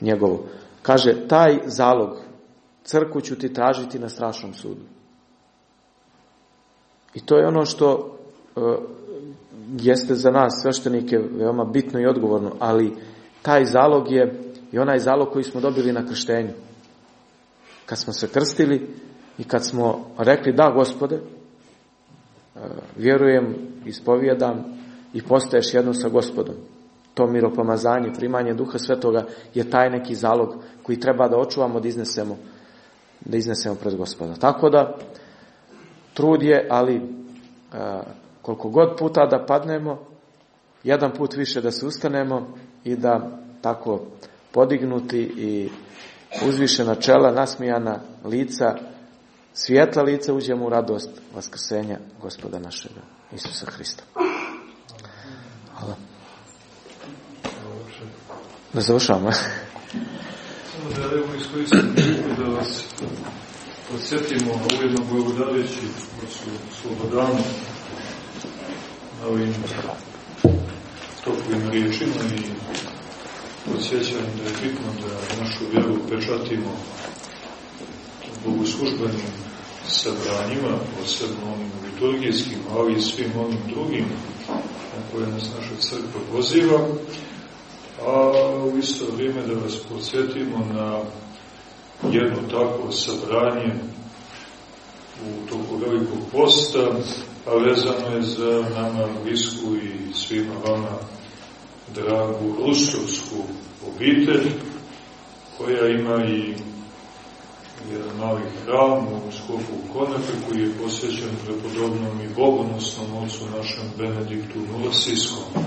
njegovo. Kaže, taj zalog, crkvu ću ti tražiti na strašnom sudu. I to je ono što e, jeste za nas sveštenike veoma bitno i odgovorno, ali taj zalog je i onaj zalog koji smo dobili na krštenju. Kad smo se krstili i kad smo rekli da gospode, e, vjerujem, ispovijedam i postaješ jedno sa gospodom. To miropomazanje, primanje duha svetoga je taj neki zalog koji treba da očuvamo, da iznesemo, da iznesemo pred gospoda. Tako da, trud je, ali a, koliko god puta da padnemo, jedan put više da se ustanemo i da tako podignuti i uzvišena čela, nasmijana lica, svijetla lica uđemo u radost vaskrsenja gospoda našega, Isusa Hrista. Hvala. Da završamo. Samo da da vas podsjetimo, ujedno blagodareći su Slobodanu na ovim toplim riječima i podsjećam da je bitno da našu vjeru pečatimo bogoslužbenim sabranjima, posebno onim liturgijskim, ali i svim onim drugim koje nas naša crkva poziva, a u isto vrijeme da vas podsjetimo na jedno takvo sabranje u toku velikog posta, a vezano je za nama blisku i svima vama dragu rusovsku obitelj, koja ima i jedan mali hram u skopu Konepe koji je posvećen prepodobnom i bogonosnom ocu našem Benediktu Nulasiskom.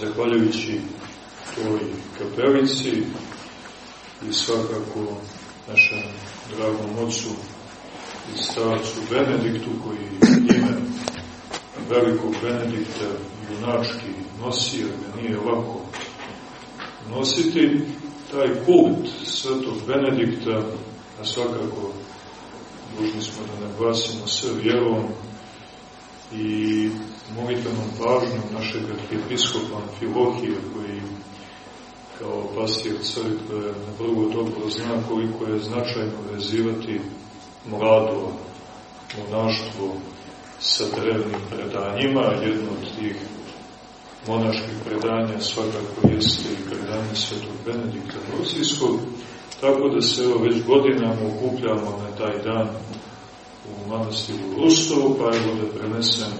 Zahvaljujući toj kapelici i svakako našem dragom ocu i starcu Benediktu koji ime velikog Benedikta junački nosi, jer nije lako nositi, taj kult svetog Benedikta, a svakako dužni smo da naglasimo sve vjerom i molitvenom pažnjom našeg arhijepiskopa Filohije, koji kao pastir crkve vrlo dobro zna koliko je značajno vezivati mlado monaštvo sa drevnim predanjima. Jedno od tih monaških predanja svakako jeste i predanje svetog Benedikta Rosijskog, tako da se evo već godinama okupljamo na taj dan u manastiru Rustovu, pa evo da prenesem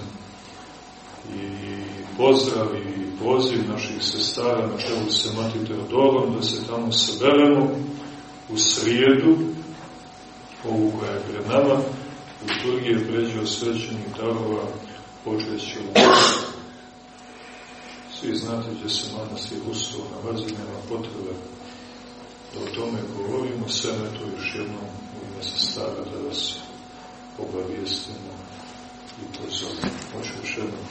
i pozdrav i poziv naših sestara na čelu se Mati Teodorom, da se tamo saberemo u srijedu, ovu koja je pred nama, liturgije pređe osvećenih darova počeće u Svi znate gdje se manastir Rustovo nalazi, nema potrebe da o tome govorimo, sve ne to još jednom u ime sestara da vas obavijestimo i pozovemo. Hoću još jednom.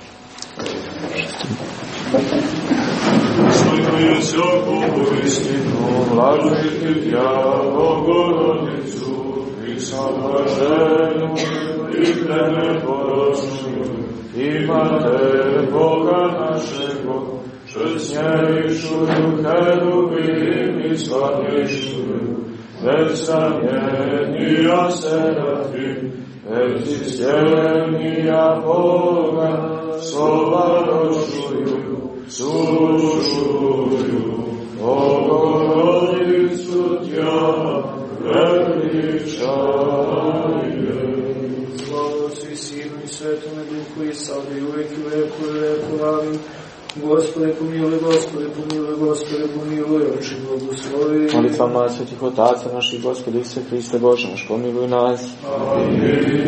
Svojuje se oko istinu, vlažiti tja, Bogorodicu, i sablaženu, i tebe poročnu, i Mater Boga naszego, przyzniejszym cherubim i sławniejszym, Bezstamieni a serafim, Existieni a Boga, słowa rozszuju, służuju, Ogorodicu Tja, Lewniczanie. Slava Otcu i Sinu i Svetome Duhu i sada i uvek i veku i veku. Amin. Gospode pomiluj, Gospode pomiluj, Gospode pomiluj, oči blagoslovi. Molitvama svetih otaca naših Gospodi Ise Hriste Bože naš, pomiluj nas. Amin.